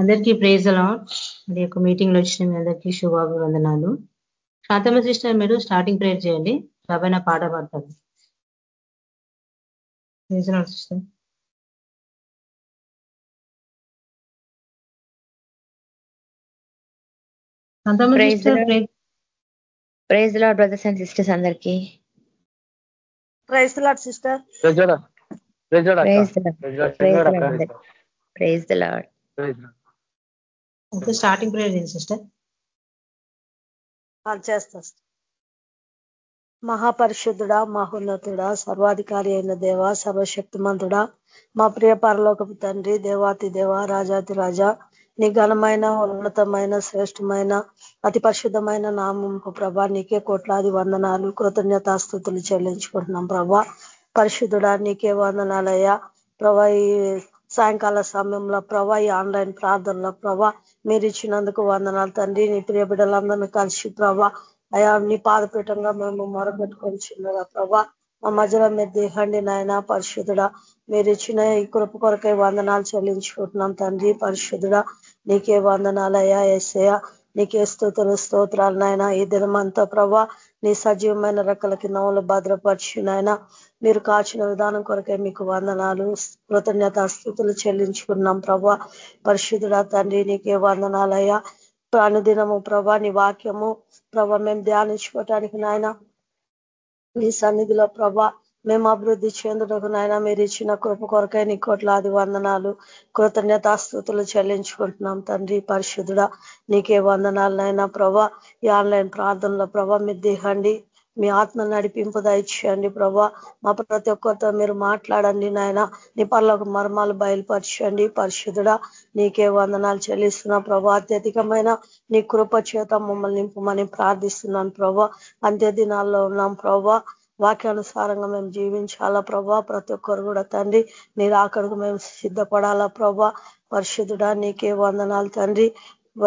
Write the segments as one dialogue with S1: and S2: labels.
S1: అందరికీ ప్రేజ్ అలా మీ యొక్క మీటింగ్లో వచ్చిన మీ అందరికీ శుభాభివందనాలు. శాంతమ్మ సిస్టర్ మీరు స్టార్టింగ్ ప్రేయర్ చేయండి. రబైన పాట పాడతారు sister
S2: praise Lord brothers and sisters అందరికి.
S3: Praise Lord sister
S2: praise Lord
S1: okay starting prayer చేయండి సిస్టర్
S3: చేస్తా మహాపరిశుద్ధుడా మహోన్నతుడా సర్వాధికారి అయిన దేవ సర్వశక్తిమంతుడా మా ప్రియ పరలోకపు తండ్రి దేవాతి దేవ రాజాతి రాజా నీ ఘనమైన ఉన్నతమైన శ్రేష్టమైన అతి పరిశుద్ధమైన నామంకు ప్రభా నీకే కోట్లాది వందనాలు కృతజ్ఞతాస్థుతులు చెల్లించుకుంటున్నాం ప్రభా. పరిశుద్ధుడా నీకే వందనాలయ్యా. ప్రభా ఈ సాయంకాల సమయంలో ప్రభా ఈ ఆన్లైన్ ప్రార్థనలో ప్రభా మీరు ఇచ్చినందుకు వందనాలు తండ్రి. నీ ప్రియ బిడ్డలందరినీ కలిసి ప్రభా అయా నీ పాదపీఠంగా మేము మొరపెట్టుకొని చిన్నగా ప్రభా మా మధ్యలో మీరు దేహండి నాయన పరిశుద్ధుడా. మీరు ఇచ్చిన ఈ కృప కొరకై వందనాలు చెల్లించుకుంటున్నాం తండ్రి పరిశుద్ధుడా. నీకే వందనాలయ్యా ఏసయ నీకే స్తోత్ర స్తోత్రాలు నాయన. ఈ దినమంతా ప్రభా నీ సజీవమైన రెక్కల కింద భద్రపరిచి నాయన. మీరు కాచిన విధానం కొరకే మీకు వందనాలు. కృతజ్ఞత స్థుతులు చెల్లించుకున్నాం ప్రభా. పరిశుద్ధుడ తండ్రి నీకే వందనాలయ్యా. ప్రాణదినము ప్రభా నీ వాక్యము ప్రభా మేము ధ్యానించుకోవటానికి నాయన మీ సన్నిధిలో ప్రభా మేము అభివృద్ధి చెందుటకు నాయన మీరు ఇచ్చిన కృప కొరకై నీ కోట్లాది వందనాలు. కృతజ్ఞతాస్థుతులు చెల్లించుకుంటున్నాం తండ్రి పరిశుద్ధుడ నీకే వందనాలనైనా ప్రభా. ఈ ఆన్లైన్ ప్రార్థనలో ప్రభా మీరు దిగండి మీ ఆత్మ నడిపింపు దయచేయండి ప్రభా. మా ప్రతి ఒక్కరితో మీరు మాట్లాడండి నాయన. నీ పనులకు మర్మాలు బయలుపరచండి పరిశుద్ధుడా. నీకే వందనాలు చెల్లిస్తున్నా ప్రభా. అత్యధికమైన నీ కృప చేత మమ్మల్ని నింపమని ప్రార్థిస్తున్నాను ప్రభా. అంత్య దినాల్లో ఉన్నాం ప్రభా. వాక్యానుసారంగా మేము జీవించాలా ప్రభా? ప్రతి ఒక్కరు కూడా తండ్రి నీ రాకడకు మేము సిద్ధపడాలా ప్రభా? పరిశుద్ధుడా నీకే వందనాలు తండ్రి.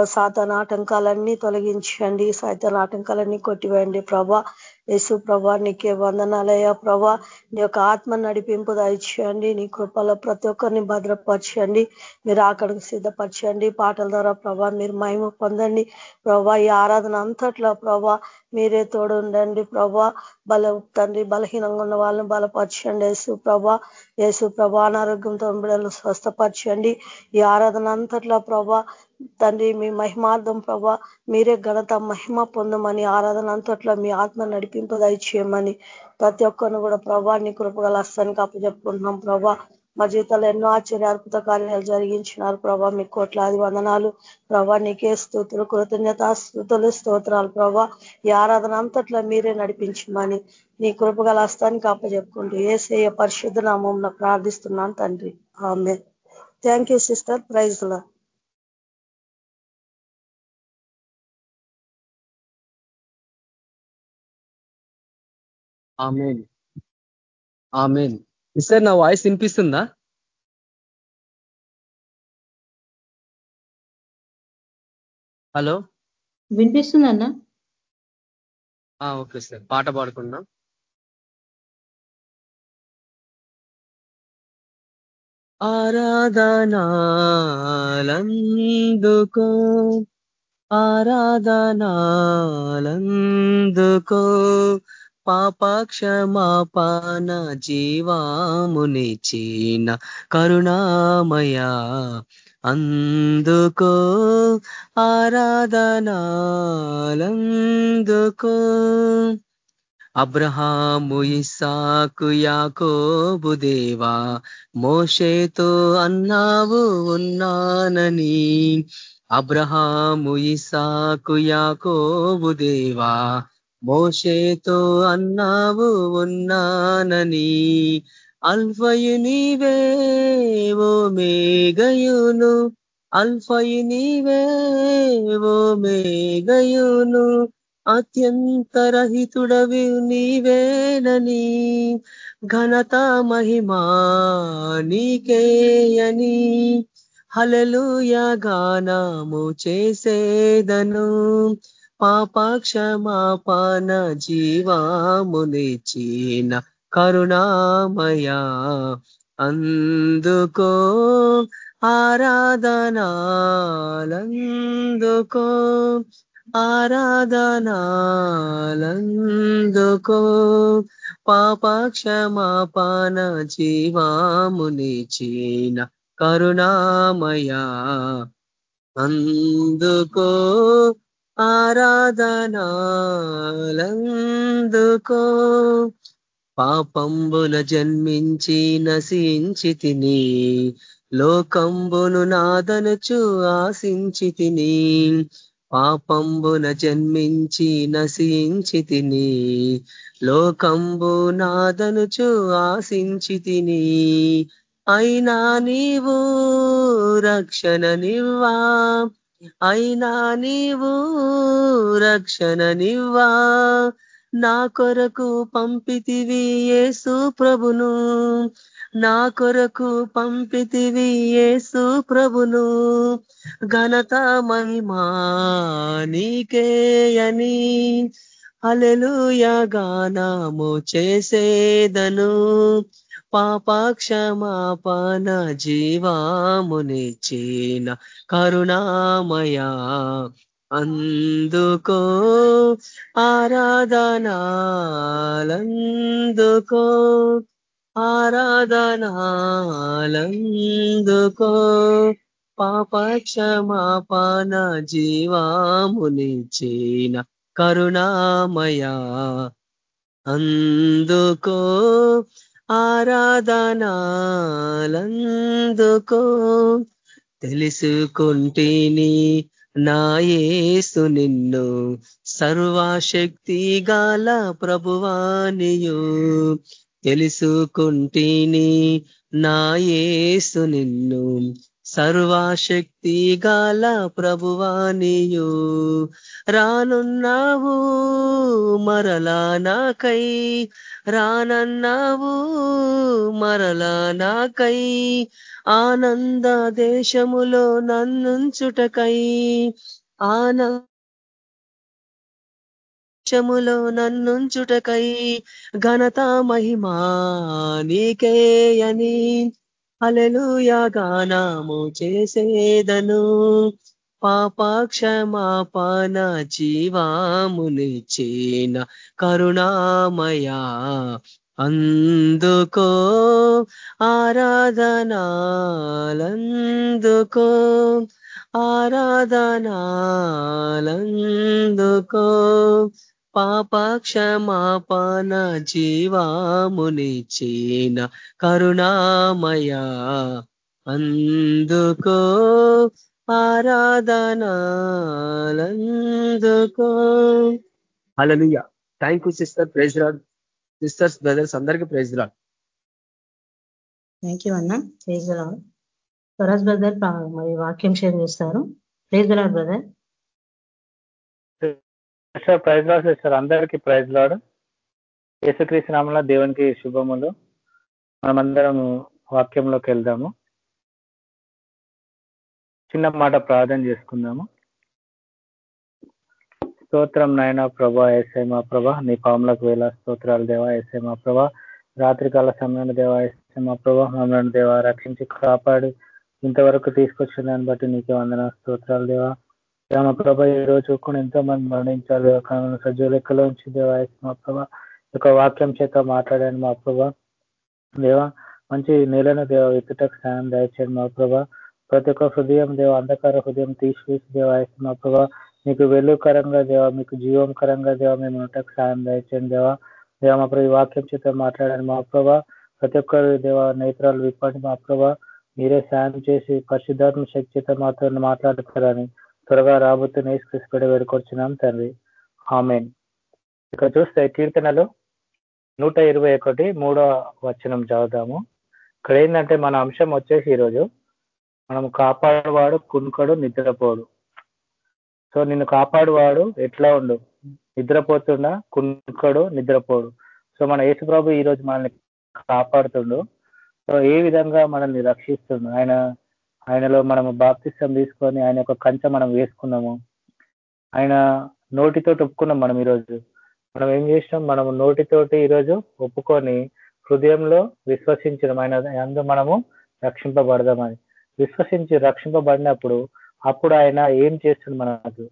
S3: సాతన ఆటంకాలన్నీ తొలగించండి. సాతన ఆటంకాలన్నీ కొట్టివేయండి ప్రభా. యేసు ప్రభా నీకే వందనాలయ్యా ప్రభా. నీ యొక్క ఆత్మ నడిపింపు దయచేయండి. నీ కృపలో ప్రతి ఒక్కరిని భద్రపరచండి. మీరు అక్కడికి సిద్ధపరచండి. పాటల ద్వారా ప్రభా మీరు మహిమ పొందండి. ప్రభా ఈ ఆరాధన అంతట్లో ప్రభా మీరే తోడు ఉండండి ప్రభా. బల తండ్రి బలహీనంగా ఉన్న వాళ్ళని బలపరచండి యేసు ప్రభా. యేసు ప్రభా అనారోగ్యంతో బిడ్డలు స్వస్థపరచండి. ఈ ఆరాధన అంతట్లో ప్రభా తండ్రి మీ మహిమార్థం ప్రభా మీరే ఘనత మహిమ పొందమని ఆరాధన అంతట్లో మీ ఆత్మ నడిపింపు చేయమని ప్రతి ఒక్కరిని కూడా ప్రభా నీ కృపగల అస్తానికి అప్పచెప్పుకుంటున్నాం ప్రభా. మా జీవితంలో ఎన్నో ఆశ్చర్య అద్భుత కార్యాలు జరిగించినారు ప్రభా. మీ కోట్లాది వందనాలు ప్రభా. నీకే స్థుతులు కృతజ్ఞత స్థుతులు స్తోత్రాలు ప్రభా. ఈ ఆరాధన అంతట్లో మీరే నడిపించమని నీ కృపగల హస్తానికి అప్పచెప్పుకుంటూ ఏసేయ పరిశుద్ధ నామంలో ప్రార్థిస్తున్నాను తండ్రి. ఆమె thank you sister. Praise
S4: amen. Amen. Sir నా వాయిస్ వినిపిస్తుందా? హలో?
S1: వినిపిస్తుందన్నా?
S4: Okay sir. పాట పాడుకుందాం. ఆరాధనాలందుకో ఆరాధనాలందుకో పాపక్షమాపాన జీవామునిచిన కరుణామయ. అందుకో ఆరాధనాలందుకో. అబ్రహాము ఇసాకు యాకోబు దేవా మోషేతో అన్నావు ఉన్నానని. అబ్రహాము ఇసాకు యాకోబు దేవా మోషేతో అన్నావు ఉన్నానని అల్ఫయు నీవేవో మేఘయును అల్ఫయు నీవేవో ఓ మేఘయును అత్యంతరహితుడవి నీవేనని ఘనత మహిమా నీకేయని హలలుయ గానము చేసేదను. పాపక్షమాపాన జీవామునిచిన కరుణామయ అందుకో ఆరాధనాలందుకో ఆరాధనాలందుకో పాప క్షమాపణ జీవామునిచిన కరుణామయా అందుకో ఆరాధనాలందుకో. పాపంబుల జన్మించి నశించి తిని లోకంబును నాదనుచు ఆశించి తిని పాపంబున జన్మించి నశించి తిని లోకంబు నాదనుచు ఆశించి తిని. అయినా నీవు రక్షణ నివ్వా అయినా నీవు రక్షణ నివ్వా నా కొరకు పంపితివి యేసు ప్రభును. నా కొరకు పంపితివి యేసు ప్రభును. ఘనత మహిమా నీకేయని అలెలుయ గానము చేసేదను. పాపక్షమాపణ జీవామునిచ్చిన కరుణామయా. అందుకో ఆరాధనాలందుకో ఆరాధనాలందుకో పాపక్షమాపణ జీవామునిచ్చిన కరుణామయా. అందుకో ఆరాధనాలందుకో తెలుసుకుంటేని నాయేసు నిన్ను సర్వశక్తి గాల ప్రభువానియు. తెలుసుకుంటేని నాయేసు నిన్ను సర్వశక్తి గాల ప్రభువానియు రానున్నావు మరలా నాకై. రానన్నావు మరలా నాకై. ఆనంద దేశములో నన్నుంచుటకై. ఆన దేశములో నన్నుంచుటకై. ఘనత మహిమా నీకేయని అలెలుయా గానాము చేసేదను. పాపక్షమాపణ జీవామునిచ్చిన కరుణామయా అందుకో. ఆరాధనాలందుకో. ఆరాధనాలందుకో. పాపక్షమాపణ జీవామునిచ్చిన కరుణామయా. అందుకో ఆరాధనాలందుకో. Hallelujah thank you sister praise Lord sisters brothers అందరికీ ప్రైజ్ రాడ్
S1: థ్యాంక్ యూ అన్న. ప్రైజ్ రాడ్ స్వరాజ్ బ్రదర్ మరి వాక్యం షేర్ చేస్తారు. Praise Lord brother
S5: sir praise Lord sir. అందరికీ ప్రైజ్ లాడ్. యేసుక్రీస్తు నామంలో దేవునికి శుభములు. మనమందరం వాక్యంలోకి వెళ్దాము. చిన్న మాట ప్రార్థన చేసుకుందాము. స్తోత్రం నాయన ప్రభా ఎస్ఐ మా ప్రభా నీ పాములకు వేల స్తోత్రాలు దేవా ఎస్ఐ మా ప్రభా. రాత్రికాల సమయంలో దేవా ఎస్ఐ మా ప్రభా మమ్మల్ని దేవా రక్షించి కాపాడి. ఇంతవరకు తీసుకొచ్చిన దాన్ని బట్టి నీకే వందన స్తోత్రాలు దేవా. మా ప్రభా ఈ రోజు కూడా ఎంతో మంది మరణించారు సజీవ లెక్కలో ఉంచి మా ప్రభ యొక్క వాక్యం చేత మాట్లాడాను మా ప్రభ. దేవా మంచి నీళ్ళను దేవ విత్తుటకు స్నానం దయచేయండి మా ప్రభా. ప్రతి ఒక్క హృదయం దేవ అంధకార హృదయం తీసివేసి దేవ మా ప్రభ. మీకు వెలుకరంగా దేవ మీకు జీవంకరంగా దేవ మేము ఉంటకు సాయం దయచేయండి దేవ. దేవ మా ప్రభు ఈ వాక్యం చేత మాట్లాడాను మా ప్రభ. ప్రతి ఒక్కరు దేవ నేత్రాలు విప్పండి మా ప్రభ. మీరే సాయం చేసి పరిశుద్ధాత్మ శక్తి చేత మాత్రం మాట్లాడతారని త్వరగా రాబోతున్న నేసుకృష్ణ వేడుకొచ్చున్నాం తండ్రి. ఆమెన్. ఇక్కడ చూస్తే కీర్తనలు నూట ఇరవై ఒకటి మూడో వచనం చదువుదాము. ఇక్కడ ఏంటంటే మన అంశం వచ్చేసి ఈరోజు మనం కాపాడువాడు కునుకడు నిద్రపోడు. సో నిన్ను కాపాడువాడు ఎట్లా ఉండు? నిద్రపోతుండా కునుకడు నిద్రపోడు. సో మన యేసుప్రభు ఈరోజు మనల్ని కాపాడుతుండు. సో ఏ విధంగా మనల్ని రక్షిస్తుండు? ఆయన ఆయనలో మనము బాప్తిష్టం తీసుకొని ఆయన యొక్క కంచె మనం వేసుకున్నాము. ఆయన నోటితో ఒప్పుకున్నాం మనం ఈరోజు. మనం ఏం చేసినాం? మనము నోటితోటి ఈరోజు ఒప్పుకొని హృదయంలో విశ్వసించడం ఆయన అందు మనము రక్షింపబడదామని. విశ్వసించి రక్షింపబడినప్పుడు అప్పుడు ఆయన ఏం చేస్తుంది మనకు?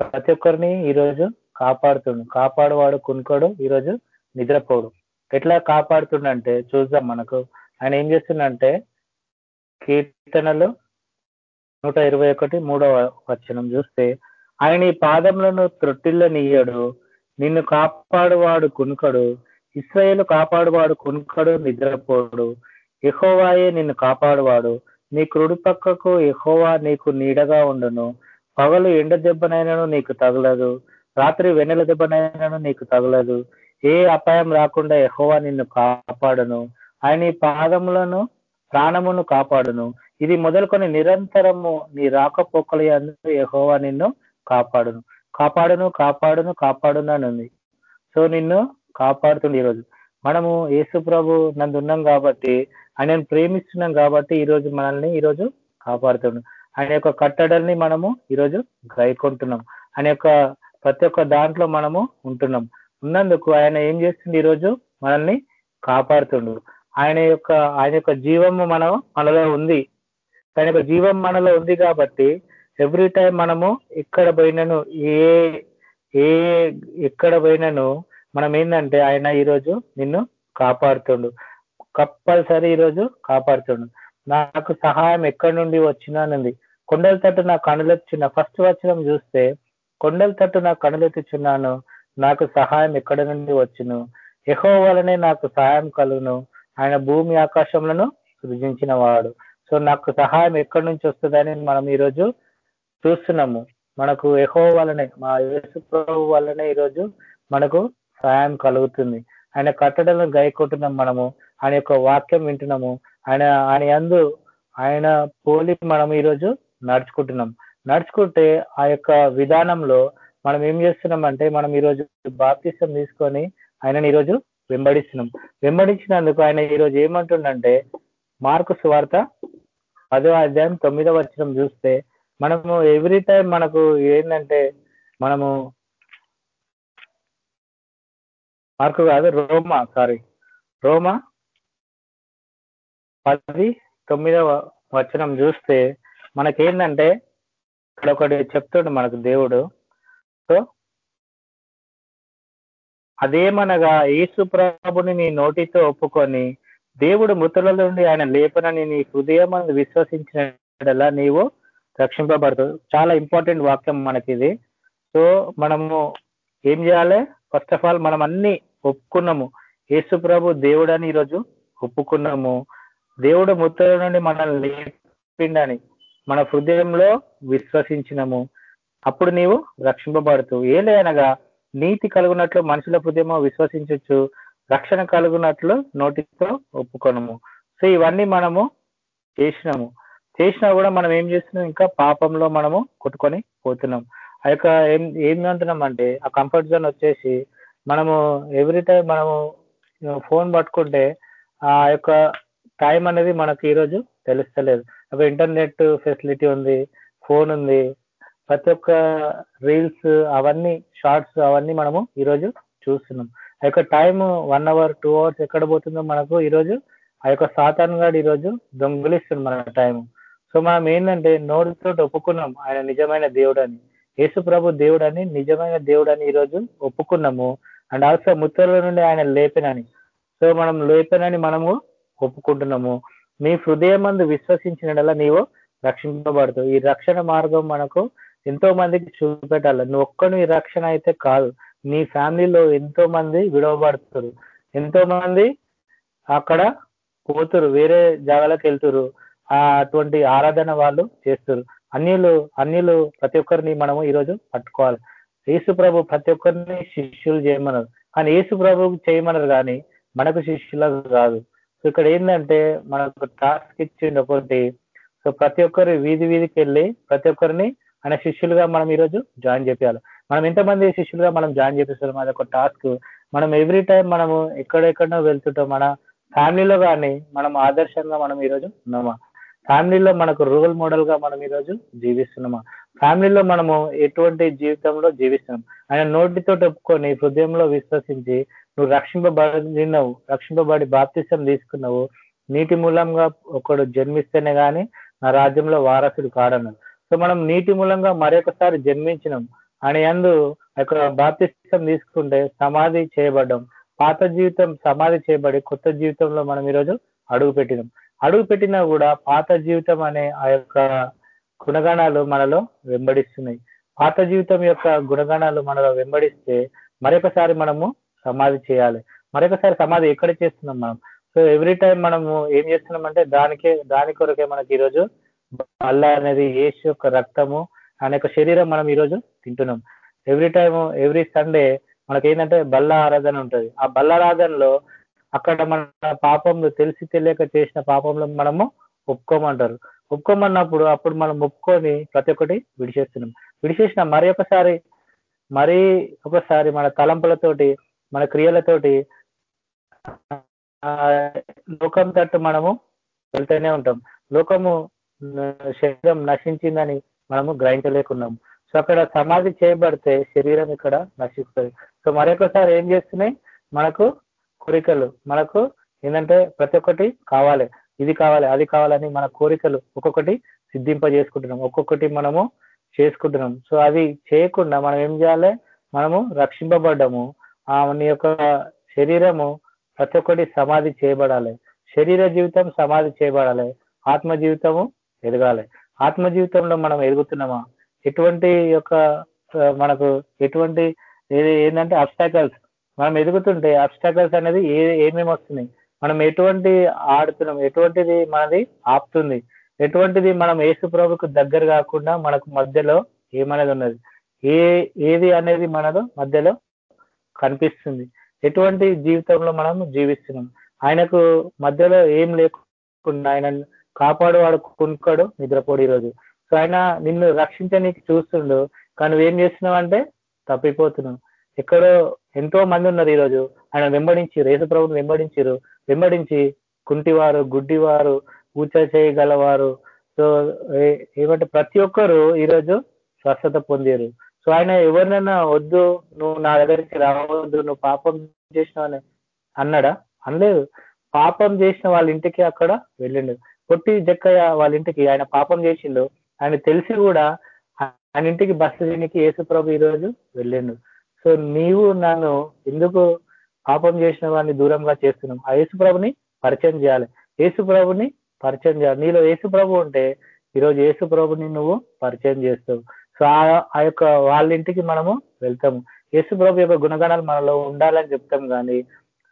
S5: ప్రతి ఒక్కరిని ఈరోజు కాపాడుతుండు కాపాడువాడు కొనుక్కోడు ఈరోజు నిద్రపోడు. ఎట్లా కాపాడుతుండంటే చూద్దాం మనకు. ఆయన ఏం చేస్తుండంటే కీర్తనలు నూట ఇరవై ఒకటి మూడవ వచనం చూస్తే ఆయన ఈ పాదములను త్రొట్టిల్లనియ్యడు నిన్ను కాపాడువాడు కునుకడు ఇస్రాయేలు కాపాడువాడు కునుకడు నిద్రపోడు. ఎహోవాయే నిన్ను కాపాడువాడు. నీ కుడి పక్కకు ఎహోవా నీకు నీడగా ఉండును. పగలు ఎండ దెబ్బనైనను నీకు తగలదు. రాత్రి వెన్నెల దెబ్బనైనను నీకు తగలదు. ఏ అపాయం రాకుండా ఎహోవా నిన్ను కాపాడను. ఆయన ఈ పాదములను ప్రాణమును కాపాడును. ఇది మొదలుకొని నిరంతరము నీ రాకపోకల యందు యెహోవా నిన్ను కాపాడును. కాపాడును కాపాడును కాపాడును అని ఉంది సో నిన్ను కాపాడుతుంది ఈరోజు. మనము యేసు ప్రభు నందు ఉన్నాం కాబట్టి ఆయనను ప్రేమిస్తున్నాం కాబట్టి ఈరోజు మనల్ని ఈరోజు కాపాడుతున్నాం ఆయన యొక్క కట్టడల్ని మనము ఈరోజు గైకొంటున్నాం. ఆయన యొక్క ప్రతి ఒక్క దాంట్లో మనము ఉంటున్నాం. ఉన్నందుకు ఆయన ఏం చేస్తుంది ఈరోజు? మనల్ని కాపాడుతుండు. ఆయన యొక్క ఆయన యొక్క జీవము మనం మనలో ఉంది. ఆయన యొక్క జీవం మనలో ఉంది కాబట్టి ఎవ్రీ టైం మనము ఎక్కడ పోయినను ఏ ఏ ఎక్కడ పోయినను మనం ఏంటంటే ఆయన ఈరోజు నిన్ను కాపాడుతుండు. కంపల్సరీ ఈరోజు కాపాడుతుండు. నాకు సహాయం ఎక్కడి నుండి వచ్చినానంది కొండల తట్టు నా కనులెచ్చిన ఫస్ట్ వచ్చిన చూస్తే కొండల తట్టు నా కనులెత్తుచున్నాను నాకు సహాయం ఎక్కడి నుండి వచ్చును? ఎహో వలనే నాకు సహాయం కలుగును. ఆయన భూమి ఆకాశములను సృజించిన వాడు సో నాకు సహాయం ఎక్కడి నుంచి వస్తుందని మనం ఈరోజు చూస్తున్నాము. మనకు ఎహో వలనే మా యేసు ప్రభు వల్లనే ఈరోజు మనకు సహాయం కలుగుతుంది. ఆయన కట్టడలను గైకొంటున్నాం మనము. ఆయన యొక్క వాక్యం వింటున్నాము. ఆయన ఆయన అందు ఆయన పోలి మనం ఈరోజు నడుచుకుంటున్నాం. నడుచుకుంటే ఆ యొక్క విధానంలో మనం ఏం చేస్తున్నాం అంటే మనం ఈరోజు బాప్తిష్టం తీసుకొని ఆయనని ఈరోజు వెంబడిస్తున్నాం. వెంబడించినందుకు ఆయన ఈరోజు ఏమంటుండంటే మార్కు సువార్త పదో అధ్యాయం తొమ్మిదవ వచ్చిన చూస్తే మనము ఎవ్రీ టైం మనకు ఏంటంటే మనము మార్కు కాదు రోమా సారీ రోమా పది తొమ్మిదవ వచనం చూస్తే మనకేంటంటే ఇక్కడ ఒకటి చెప్తుండు మనకు దేవుడు. సో అదేమనగా యేసు ప్రభుని నీ నోటితో ఒప్పుకొని దేవుడు మృతుల నుండి ఆయన లేపనని నీ హృదయం విశ్వసించినలా నీవు రక్షింపబడతావు. చాలా ఇంపార్టెంట్ వాక్యం మనకి ఇది సో మనము ఏం చేయాలి? ఫస్ట్ ఆఫ్ ఆల్ మనం అన్ని ఒప్పుకున్నాము. యేసు ప్రభు దేవుడు అని ఈరోజు ఒప్పుకున్నాము. దేవుడు మృతుల నుండి మనల్ని లేపిండని మన హృదయంలో విశ్వసించినము. అప్పుడు నీవు రక్షింపబడుతూ ఏలైనగా నీతి కలుగునట్లు మనుషుల హృదయమో విశ్వసించవచ్చు రక్షణ కలుగునట్లు నోటితో ఒప్పుకొనము. సో ఇవన్నీ మనము చేసినాము. చేసినా కూడా మనం ఏం చేస్తున్నాం? ఇంకా పాపంలో మనము కొట్టుకొని పోతున్నాం. ఆ యొక్క ఏం ఏమంటున్నాం అంటే ఆ కంఫర్ట్ జోన్ వచ్చేసి మనము ఎవ్రీ టైం మనము ఫోన్ పట్టుకుంటే ఆ యొక్క టైం అనేది మనకు ఈరోజు తెలుస్తలేదు. ఇంటర్నెట్ ఫెసిలిటీ ఉంది ఫోన్ ఉంది ప్రతి ఒక్క రీల్స్ అవన్నీ షార్ట్స్ అవన్నీ మనము ఈరోజు చూస్తున్నాం. ఆ యొక్క time one hour two hours ఎక్కడ పోతుందో మనకు ఈరోజు ఆ యొక్క సాతాన్ గాడు ఈరోజు దొంగిలిస్తుంది మన టైం సో మనం ఏంటంటే నోటితో ఒప్పుకున్నాం ఆయన నిజమైన దేవుడు అని యేసు ప్రభు దేవుడు అని నిజమైన దేవుడు అని ఈరోజు ఒప్పుకున్నాము. అండ్ ఆల్సో ముత్తల నుండి ఆయన లేపెనని. సో మనం లేపెనని మనము ఒప్పుకుంటున్నాము. నీ హృదయం మందు విశ్వసించినలా నీవు రక్షింపబడతావు. ఈ రక్షణ మార్గం మనకు ఎంతో మందికి చూపెట్టాలి. నువ్వు ఒక్కను రక్షణ అయితే కాదు. నీ ఫ్యామిలీలో ఎంతో మంది విడవబడుతురు. ఎంతో మంది అక్కడ పోతురు వేరే జాగాలకు వెళ్తురు. అటువంటి ఆరాధన వాళ్ళు చేస్తారు. అన్యులు అన్యులు ప్రతి ఒక్కరిని మనము ఈరోజు పట్టుకోవాలి. యేసు ప్రభు ప్రతి ఒక్కరిని శిష్యులు చేయమన్నారు. కానీ యేసు ప్రభు చేయమన్నారు కానీ మనకు శిష్యులు కాదు. సో ఇక్కడ ఏంటంటే మనకు టాస్క్ ఇచ్చిండు ఒకటి సో ప్రతి ఒక్కరు వీధి వీధికి వెళ్ళి ప్రతి ఒక్కరిని ఆయన శిష్యులుగా మనం ఈరోజు జాయిన్ చేయాలి మనం ఎంతమంది శిష్యులుగా మనం జాయిన్ చేపిస్తాం అది ఒక టాస్క్. మనం ఎవ్రీ టైం మనము ఎక్కడెక్కడో వెళ్తుంటాం. మన ఫ్యామిలీలో కానీ మనం ఆదర్శంగా మనం ఈరోజు ఉన్నామా? ఫ్యామిలీలో మనకు రోల్ మోడల్గా మనం ఈరోజు జీవిస్తున్నామా? ఫ్యామిలీలో మనము ఎటువంటి జీవితంలో జీవిస్తున్నాం? ఆయన నోటితో ఒప్పుకొని హృదయంలో విశ్వసించి నువ్వు రక్షింపబడినవు రక్షింపబడి బాప్తిష్టం తీసుకున్నావు నీటి మూలంగా ఒకడు జన్మిస్తేనే కానీ నా రాజ్యంలో వారసుడు కాడన్నాడు. సో మనం నీటి మూలంగా మరొకసారి జన్మించినాం. అని అందు యొక్క బాప్తిష్టం తీసుకుంటే సమాధి చేయబడ్డం. పాత జీవితం సమాధి చేయబడి కొత్త జీవితంలో మనం ఈరోజు అడుగు పెట్టినాం అడుగు పెట్టినా కూడా పాత జీవితం అనే ఆ యొక్క గుణగణాలు మనలో వెంబడిస్తున్నాయి. పాత జీవితం యొక్క గుణగణాలు మనలో వెంబడిస్తే మరొకసారి మనము సమాధి చేయాలి. మరొకసారి సమాధి ఎక్కడ చేస్తున్నాం మనం? సో ఎవ్రీ టైం మనము ఏం చేస్తున్నాం అంటే దానికే దాని కొరకే మనకి ఈరోజు అల్లా అనేది ఏసు యొక్క రక్తము అనే యొక్క శరీరం మనం ఈరోజు తింటున్నాం. ఎవ్రీ టైమ్ ఎవ్రీ సండే మనకి ఏంటంటే బల్ల ఆరాధన ఉంటుంది. ఆ బల్లారాధనలో అక్కడ మన పాపంలో తెలిసి తెలియక చేసిన పాపంలో మనము ఒప్పుకోమంటారు. ఒప్పుకోమన్నప్పుడు అప్పుడు మనం ఒప్పుకొని ప్రతి ఒక్కటి విడిచేస్తున్నాం. విడిచేసిన మరి ఒకసారి మరీ ఒకసారి మన తలంపులతోటి మన క్రియలతోటి లోకం తట్టు మనము వెళ్తూనే ఉంటాం. లోకము శరీరం నశించిందని మనము గ్రహించలేకున్నాం సో అక్కడ సమాధి చేయబడితే శరీరం ఇక్కడ నశిస్తుంది. సో మరొకసారి ఏం చేస్తున్నాయి? మనకు కోరికలు మనకు ఏంటంటే ప్రతి ఒక్కటి కావాలి. ఇది కావాలి అది కావాలని మన కోరికలు ఒక్కొక్కటి సిద్ధింప చేసుకుంటున్నాం ఒక్కొక్కటి మనము చేసుకుంటున్నాం. సో అది చేయకుండా మనం ఏం చేయాలి? మనము రక్షింపబడ్డము. ఆ యొక్క శరీరము ప్రతి ఒక్కటి సమాధి చేయబడాలి. శరీర జీవితం సమాధి చేయబడాలి. ఆత్మ జీవితము ఎదగాలి. ఆత్మ జీవితంలో మనం ఎదుగుతున్నామా? ఎటువంటి యొక్క మనకు ఎటువంటి ఏంటంటే అబ్స్టాకల్స్ మనం ఎదుగుతుంటే అబ్స్టాకల్స్ అనేది ఏ ఏమేమి వస్తున్నాయి? మనం ఎటువంటి ఆడుతున్నాం? ఎటువంటిది మనది ఆపుతుంది? ఎటువంటిది మనం ఏసు ప్రభుకు దగ్గర కాకుండా మనకు మధ్యలో ఏమనేది ఉన్నది? ఏ ఏది అనేది మనలో మధ్యలో కనిపిస్తుంది? ఎటువంటి జీవితంలో మనం జీవిస్తున్నాం? ఆయనకు మధ్యలో ఏం లేకుండా ఆయన కాపాడువాడు కొనుక్కోడు నిద్రపోడు ఈరోజు. సో ఆయన నిన్ను రక్షించడానికి చూస్తుండు కానీ నువ్వేం చేస్తున్నావు అంటే తప్పిపోతున్నావు. ఎక్కడో ఎంతో మంది ఉన్నారు ఈరోజు. ఆయన వెంబడించి రేసు ప్రభుని వెంబడించారు. వెంబడించి కుంటివారు గుడ్డివారు పూచ చేయగలవారు. సో ఏమంటే ప్రతి ఒక్కరు ఈరోజు స్వస్థత పొందారు. సో ఆయన ఎవరినైనా వద్దు నువ్వు నా దగ్గరికి రావద్దు నువ్వు పాపం చేసినావని అన్నాడా? అనలేదు. పాపం చేసిన వాళ్ళ ఇంటికి అక్కడ వెళ్ళిండు. పొట్టి జక్కయ్య వాళ్ళ ఇంటికి ఆయన పాపం చేసిండు. ఆయన తెలిసి కూడా ఆయన ఇంటికి బస్సు దీనికి యేసుప్రభు ఈరోజు వెళ్ళిండు. సో నీవు నన్ను ఎందుకు పాపం చేసిన వాడిని దూరంగా చేస్తున్నాం ఆ యేసుప్రభుని పరిచయం చేయాలి. యేసుప్రభుని పరిచయం చేయాలి. నీలో యేసుప్రభు ఉంటే ఈరోజు యేసుప్రభుని నువ్వు పరిచయం చేస్తావు. సో ఆ యొక్క వాళ్ళ ఇంటికి మనము వెళ్తాము. యేసుప్రభు యొక్క గుణగణాలు మనలో ఉండాలని చెప్తాం కానీ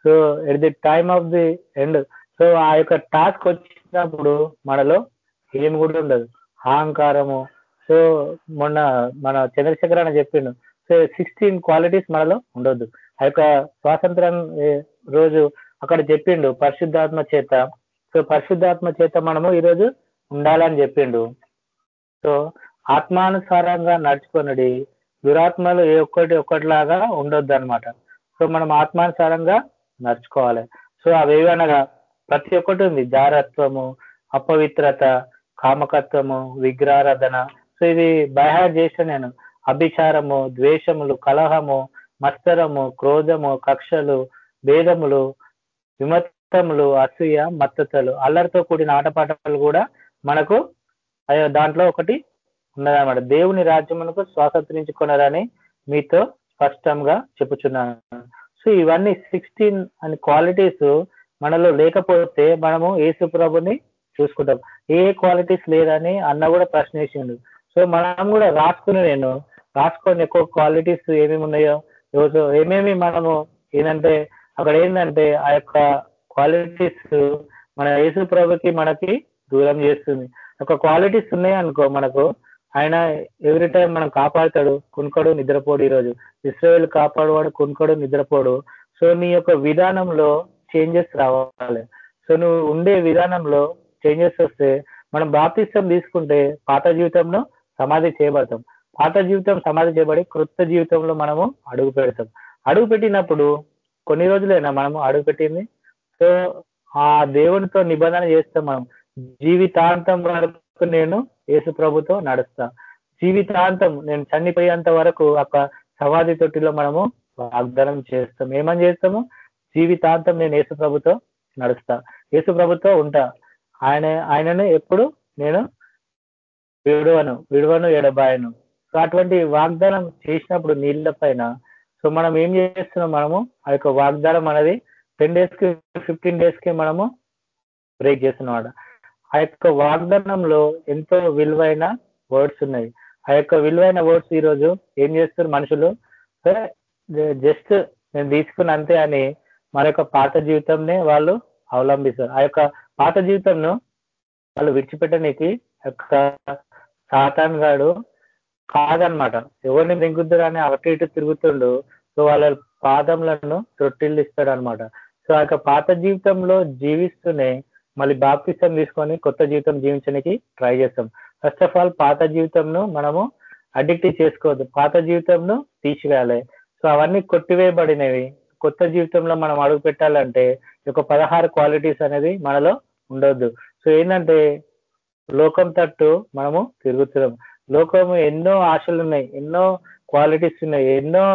S5: so at the time of the end so ఆ యొక్క టాస్క్ వచ్చి వచ్చినప్పుడు మనలో ఏం కూడా ఉండదు. అహంకారము. సో మొన్న మన చంద్రశేఖర్ అని చెప్పిండు. సో సిక్స్టీన్ క్వాలిటీస్ మనలో ఉండొద్దు. ఆ యొక్క స్వాతంత్రం రోజు అక్కడ చెప్పిండు పరిశుద్ధాత్మ చేత. సో పరిశుద్ధాత్మ చేత మనము ఈరోజు ఉండాలని చెప్పిండు. సో ఆత్మానుసారంగా నడుచుకొని దురాత్మలు ఏ ఒక్కటి ఒక్కటిలాగా ఉండొద్దు అనమాట సో మనం ఆత్మానుసారంగా నడుచుకోవాలి. సో అవేవనగా ప్రతి ఒక్కటి ఉంది. జారత్వము అపవిత్రత కామకత్వము విగ్రహారాధన. సో ఇది బైహార్ చేసిన నేను. అభిచారము ద్వేషములు కలహము మత్సరము క్రోధము కక్షలు భేదములు విమత్తములు అసూయ మత్తతలు. అల్లరితో కూడిన ఆటపాటలు కూడా మనకు దాంట్లో ఒకటి ఉన్నదన్నమాట. దేవుని రాజ్యమునకు స్వాతంత్రించుకున్నారని మీతో స్పష్టంగా చెప్పుచున్నాను. సో ఇవన్నీ సిక్స్టీన్ అని క్వాలిటీస్ మనలో లేకపోతే మనము ఏసు ప్రభుని చూసుకుంటాం. ఏ క్వాలిటీస్ లేదని అన్న కూడా ప్రశ్నించిండు సో మనం కూడా రాసుకుని నేను రాసుకొని ఎక్కువ క్వాలిటీస్ ఏమేమి ఉన్నాయో ఈరోజు ఏమేమి మనము ఏంటంటే అక్కడ ఏంటంటే ఆ యొక్క క్వాలిటీస్ మన యేసు ప్రభుకి మనకి దూరం చేస్తుంది. ఒక క్వాలిటీస్ ఉన్నాయి అనుకో మనకు ఆయన ఎవ్రీ టైం మనం కాపాడుతాడు కొనుకోడు నిద్రపోడు ఈరోజు. ఇస్రాయేల్ కాపాడువాడు కొనుకోడు నిద్రపోడు. సో నీ యొక్క విధానంలో చేంజెస్ రావాలి. సో నువ్వు ఉండే విధానంలో చేంజెస్ వస్తే మనం బాప్తిష్టం తీసుకుంటే పాత జీవితంలో సమాధి చేయబడతాం. పాత జీవితం సమాధి చేయబడి క్రొత్త జీవితంలో మనము అడుగు పెడతాం. అడుగు పెట్టినప్పుడు కొన్ని రోజులైనా మనము అడుగు పెట్టింది. సో ఆ దేవునితో నిబంధన చేస్తాం మనం. జీవితాంతం వరకు నేను యేసు ప్రభుతో నడుస్తా. జీవితాంతం నేను చనిపోయేంత వరకు ఒక సమాధి తొట్టిలో మనము వాగ్దానం చేస్తాం. ఏమని చేస్తాము? జీవితాంతం నేను యేసు ప్రభుతో నడుస్తా. యేసు ప్రభుతో ఉంటా. ఆయన ఆయనను ఎప్పుడు నేను విడువను విడువను ఎడబాయను. సో అటువంటి వాగ్దానం చేసినప్పుడు నీళ్ళ పైన సో మనం ఏం చేస్తున్నాం మనము? ఆ యొక్క వాగ్దానం అనేది టెన్ డేస్కి ఫిఫ్టీన్ డేస్కి మనము బ్రేక్ చేస్తున్నాం ఆ యొక్క వాగ్దానంలో ఎంతో విలువైన వర్డ్స్ ఉన్నాయి. ఆ యొక్క విలువైన వర్డ్స్ ఈరోజు ఏం చేస్తారు మనుషులు? జస్ట్ నేను తీసుకున్న అంతే అని మరొక పాత జీవితంనే వాళ్ళు అవలంబిస్తారు. ఆ యొక్క పాత జీవితంను వాళ్ళు విడిచిపెట్టడానికి యొక్క సాతాన్ గాడు కాదనమాట. ఎవరిని దింగుద్దురు అని అటు ఇటు తిరుగుతుండు సో వాళ్ళ పాదములను త్రొట్టిల్లిస్తాడు అనమాట సో ఆ యొక్క పాత జీవితంలో జీవిస్తూనే మళ్ళీ బాప్తిష్టం తీసుకొని కొత్త జీవితం జీవించడానికి ట్రై చేస్తాం. ఫస్ట్ ఆఫ్ ఆల్ పాత జీవితంను మనము అడిక్ట్ చేసుకోవద్దు. పాత జీవితంను తీసివేయాలి. సో అవన్నీ కొట్టివేయబడినవి కొత్త జీవితంలో మనం అడుగు పెట్టాలంటే ఒక పదహారు క్వాలిటీస్ అనేది మనలో ఉండొద్దు. సో ఏంటంటే లోకం తట్టు మనము తిరుగుతున్నాం. లోకము ఎన్నో ఆశలు ఉన్నాయి ఎన్నో క్వాలిటీస్ ఉన్నాయి ఎన్నో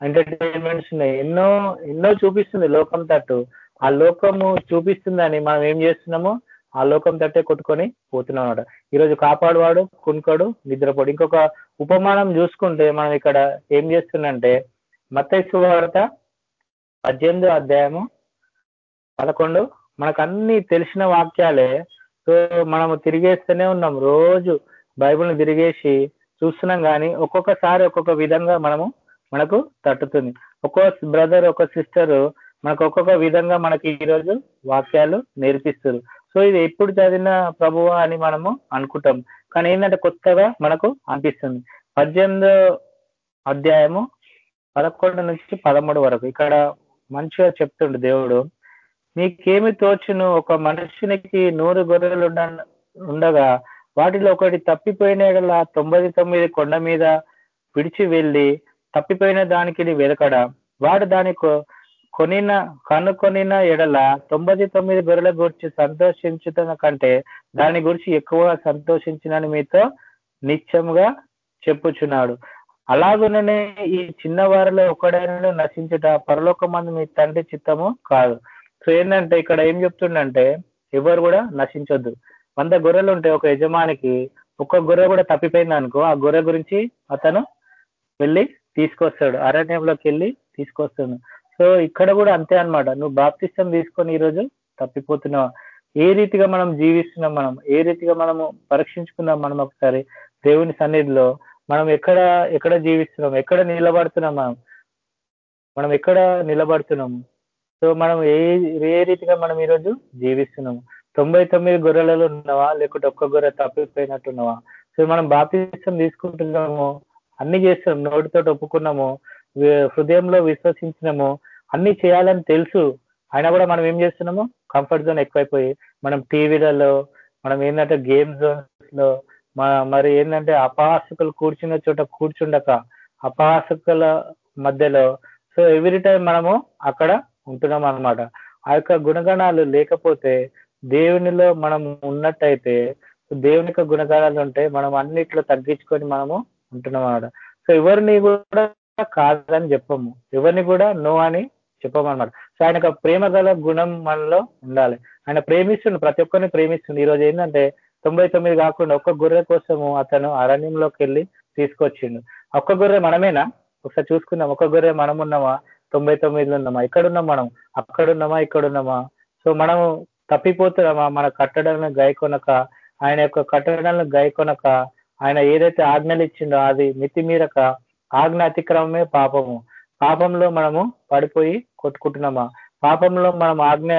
S5: ఎంటర్టైన్మెంట్స్ ఉన్నాయి ఎన్నో ఎన్నో చూపిస్తుంది లోకం తట్టు. ఆ లోకము చూపిస్తుందని మనం ఏం చేస్తున్నాము ఆ లోకం తట్టే కొట్టుకొని పోతున్నాం అనమాట ఈరోజు కాపాడువాడు కునుకోడు నిద్రపోడు. ఇంకొక ఉపమానం చూసుకుంటే మనం ఇక్కడ ఏం చేస్తుందంటే మత్తైసు వార్త పద్దెనిమిదో అధ్యాయము పదకొండు. మనకు అన్ని తెలిసిన వాక్యాలే. సో మనము తిరిగేస్తూనే ఉన్నాం. రోజు బైబిల్ని తిరిగేసి చూస్తున్నాం కానీ ఒక్కొక్కసారి ఒక్కొక్క విధంగా మనము మనకు తట్టుతుంది. ఒక్కో బ్రదర్ ఒక సిస్టర్ మనకు ఒక్కొక్క విధంగా మనకి ఈరోజు వాక్యాలు నేర్పిస్తారు. సో ఇది ఎప్పుడు చదివిన ప్రభువ అని మనము అనుకుంటాం. కానీ ఏంటంటే కొత్తగా మనకు అనిపిస్తుంది. పద్దెనిమిదో అధ్యాయము పదకొండు నుంచి పదమూడు వరకు. ఇక్కడ మంచిగా చెప్తుండు దేవుడు. నీకేమి తోచును? ఒక మనుషునికి నూరు గొర్రెలు ఉండగా వాటిలో ఒకటి తప్పిపోయిన తొంభై తొమ్మిది కొండ మీద విడిచి వెళ్ళి తప్పిపోయిన దానికి వెదకడ? వాడు దాని కొనిన కనుకొనిన ఎడల తొంభై తొమ్మిది గొర్రెల గురించి సంతోషించుతున్న కంటే దాని గురించి ఎక్కువగా సంతోషించినని మీతో నిత్యముగా చెప్పుచున్నాడు. అలాగుననే ఈ చిన్న వారిలో ఒకడైనా నశించుట పరలోక మంది మీ తండ్రి చిత్తము కాదు. సో ఏంటంటే ఇక్కడ ఏం చెప్తుండంటే ఎవరు కూడా నశించొద్దు. వంద గొర్రెలు ఉంటే ఒక యజమానికి ఒక్క గొర్రె కూడా తప్పిపోయింది అనుకో ఆ గొర్రె గురించి అతను వెళ్ళి తీసుకొస్తాడు. అరణ్యంలోకి వెళ్ళి తీసుకొస్తాడు. సో ఇక్కడ కూడా అంతే అనమాట నువ్వు బాప్తిష్టం తీసుకొని ఈరోజు తప్పిపోతున్నావు. ఏ రీతిగా మనం జీవిస్తున్నాం మనం? ఏ రీతిగా మనము పరీక్షించుకుందాం మనం ఒకసారి? దేవుని సన్నిధిలో మనం ఎక్కడ ఎక్కడ జీవిస్తున్నాం? ఎక్కడ నిలబడుతున్నాం మనం? మనం ఎక్కడ నిలబడుతున్నాము సో మనం ఏ ఏ రీతిగా మనం ఈరోజు జీవిస్తున్నాము తొంభై తొమ్మిది గొర్రెలలో ఉన్నావా? లేకుంటే ఒక్క గొర్రె తప్పిపోయినట్టున్నావా? సో మనం బాప్తిష్టం తీసుకుంటున్నాము అన్ని చేస్తున్నాం నోటితో ఒప్పుకున్నాము హృదయంలో విశ్వసించినాము అన్ని చేయాలని తెలుసు. అయినా కూడా మనం ఏం చేస్తున్నాము? కంఫర్ట్ జోన్ ఎక్కువైపోయి మనం టీవీలలో మనం ఏంటంటే గేమ్ జోన్స్లో మరి ఏంటంటే అపహాసకులు కూర్చున్న చోట కూర్చుండక అపహాసకుల మధ్యలో సో ఎవ్రీ టైం మనము అక్కడ ఉంటున్నాం అనమాట ఆ యొక్క గుణగణాలు లేకపోతే దేవునిలో మనం ఉన్నట్టయితే దేవుని యొక్క గుణగణాలు ఉంటే మనం అన్నిట్లో తగ్గించుకొని మనము ఉంటున్నాం అనమాట సో ఎవరిని కూడా కాదని చెప్పము. ఎవరిని కూడా నో అని చెప్పమన్నమాట సో ఆయన ప్రేమ గల గుణం మనలో ఉండాలి. ఆయన ప్రేమిస్తుండు ప్రతి ఒక్కరిని ప్రేమిస్తుంది ఈరోజు ఏంటంటే తొంభై తొమ్మిది కాకుండా ఒక్క గొర్రె కోసము అతను అరణ్యంలోకి వెళ్ళి తీసుకొచ్చిండు. ఒక్క గొర్రె మనమేనా? ఒకసారి చూసుకుందాం. ఒక్క గొర్రె మనం ఉన్నామా తొంభై తొమ్మిదిలో ఉన్నామా? ఎక్కడున్నాం మనం. అక్కడున్నామా? ఇక్కడున్నామా? సో మనము తప్పిపోతున్నామా? మన కట్టడాలను గాయకొనక ఆయన యొక్క కట్టడాలను గాయకొనక ఆయన ఏదైతే ఆజ్ఞలు ఇచ్చిండో అది మితిమీరక ఆజ్ఞ అతిక్రమమే పాపము. పాపంలో మనము పడిపోయి కొట్టుకుంటున్నామా? పాపంలో మనం ఆజ్ఞ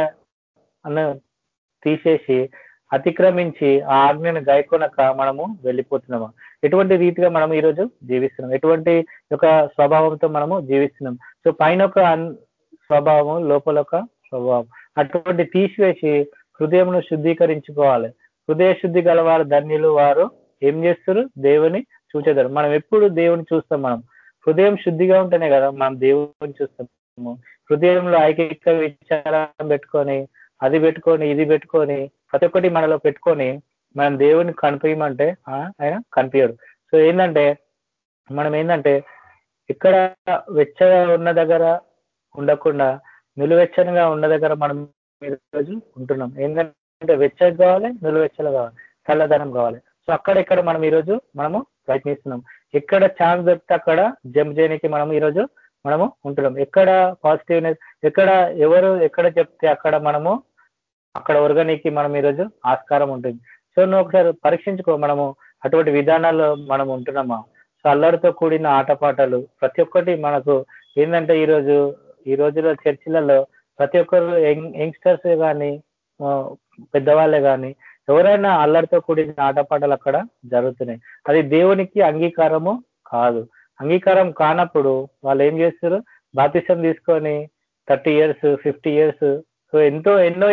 S5: తీసేసి అతిక్రమించి ఆ ఆజ్ఞను గాయకొనక మనము వెళ్ళిపోతున్నాము? ఎటువంటి రీతిగా మనం ఈరోజు జీవిస్తున్నాం? ఎటువంటి ఒక స్వభావంతో మనము జీవిస్తున్నాం? సో పైన ఒక స్వభావం లోపల ఒక స్వభావం. అటువంటి తీసివేసి హృదయంను శుద్ధీకరించుకోవాలి. హృదయ శుద్ధి గలవారు ధన్యులు వారు ఏం చేస్తారు? దేవుని చూచేదారు మనం ఎప్పుడు దేవుని చూస్తాం మనం? హృదయం శుద్ధిగా ఉంటేనే కదా మనం దేవుని చూస్తాము. హృదయంలో ఐకిక విచారం పెట్టుకొని అది పెట్టుకొని ఇది పెట్టుకొని ప్రతి ఒక్కటి మనలో పెట్టుకొని మనం దేవుని కనిపించమంటే ఆయన కనిపించడు. సో ఏంటంటే మనం ఏంటంటే ఇక్కడ వెచ్చగా ఉన్న దగ్గర ఉండకుండా నిలువెచ్చనిగా ఉన్న దగ్గర మనం ఈరోజు ఉంటున్నాం. ఏంటంటే వెచ్చగా కావాలి నిలువెచ్చలు కావాలి చల్లదనం కావాలి. సో అక్కడెక్కడ మనం ఈరోజు మనము ప్రయత్నిస్తున్నాం. ఎక్కడ ఛాన్స్ దొరికితే అక్కడ జంప్ చేయడానికి మనం ఈరోజు మనము ఉంటున్నాం. ఎక్కడ పాజిటివ్నెస్ ఎక్కడ ఎవరు ఎక్కడ చెప్తే అక్కడ మనము అక్కడ ఒరగనికి మనం ఈరోజు ఆస్కారం ఉంటుంది. సో నువ్వు ఒకసారి పరీక్షించుకో. మనము అటువంటి విధానాల్లో మనం ఉంటున్నామా? సో అల్లరితో కూడిన ఆటపాటలు ప్రతి ఒక్కటి మనకు ఏంటంటే ఈరోజు ఈ రోజులో చర్చిలలో ప్రతి ఒక్కరు యంగ్స్టర్స్ కానీ పెద్దవాళ్ళే కానీ ఎవరైనా అల్లరితో కూడిన ఆటపాటలు అక్కడ జరుగుతున్నాయి. అది దేవునికి అంగీకారము కాదు. అంగీకారం కానప్పుడు వాళ్ళు ఏం చేస్తారు? బాతిసం తీసుకొని thirty years fifty years so ఎంతో ఎన్నో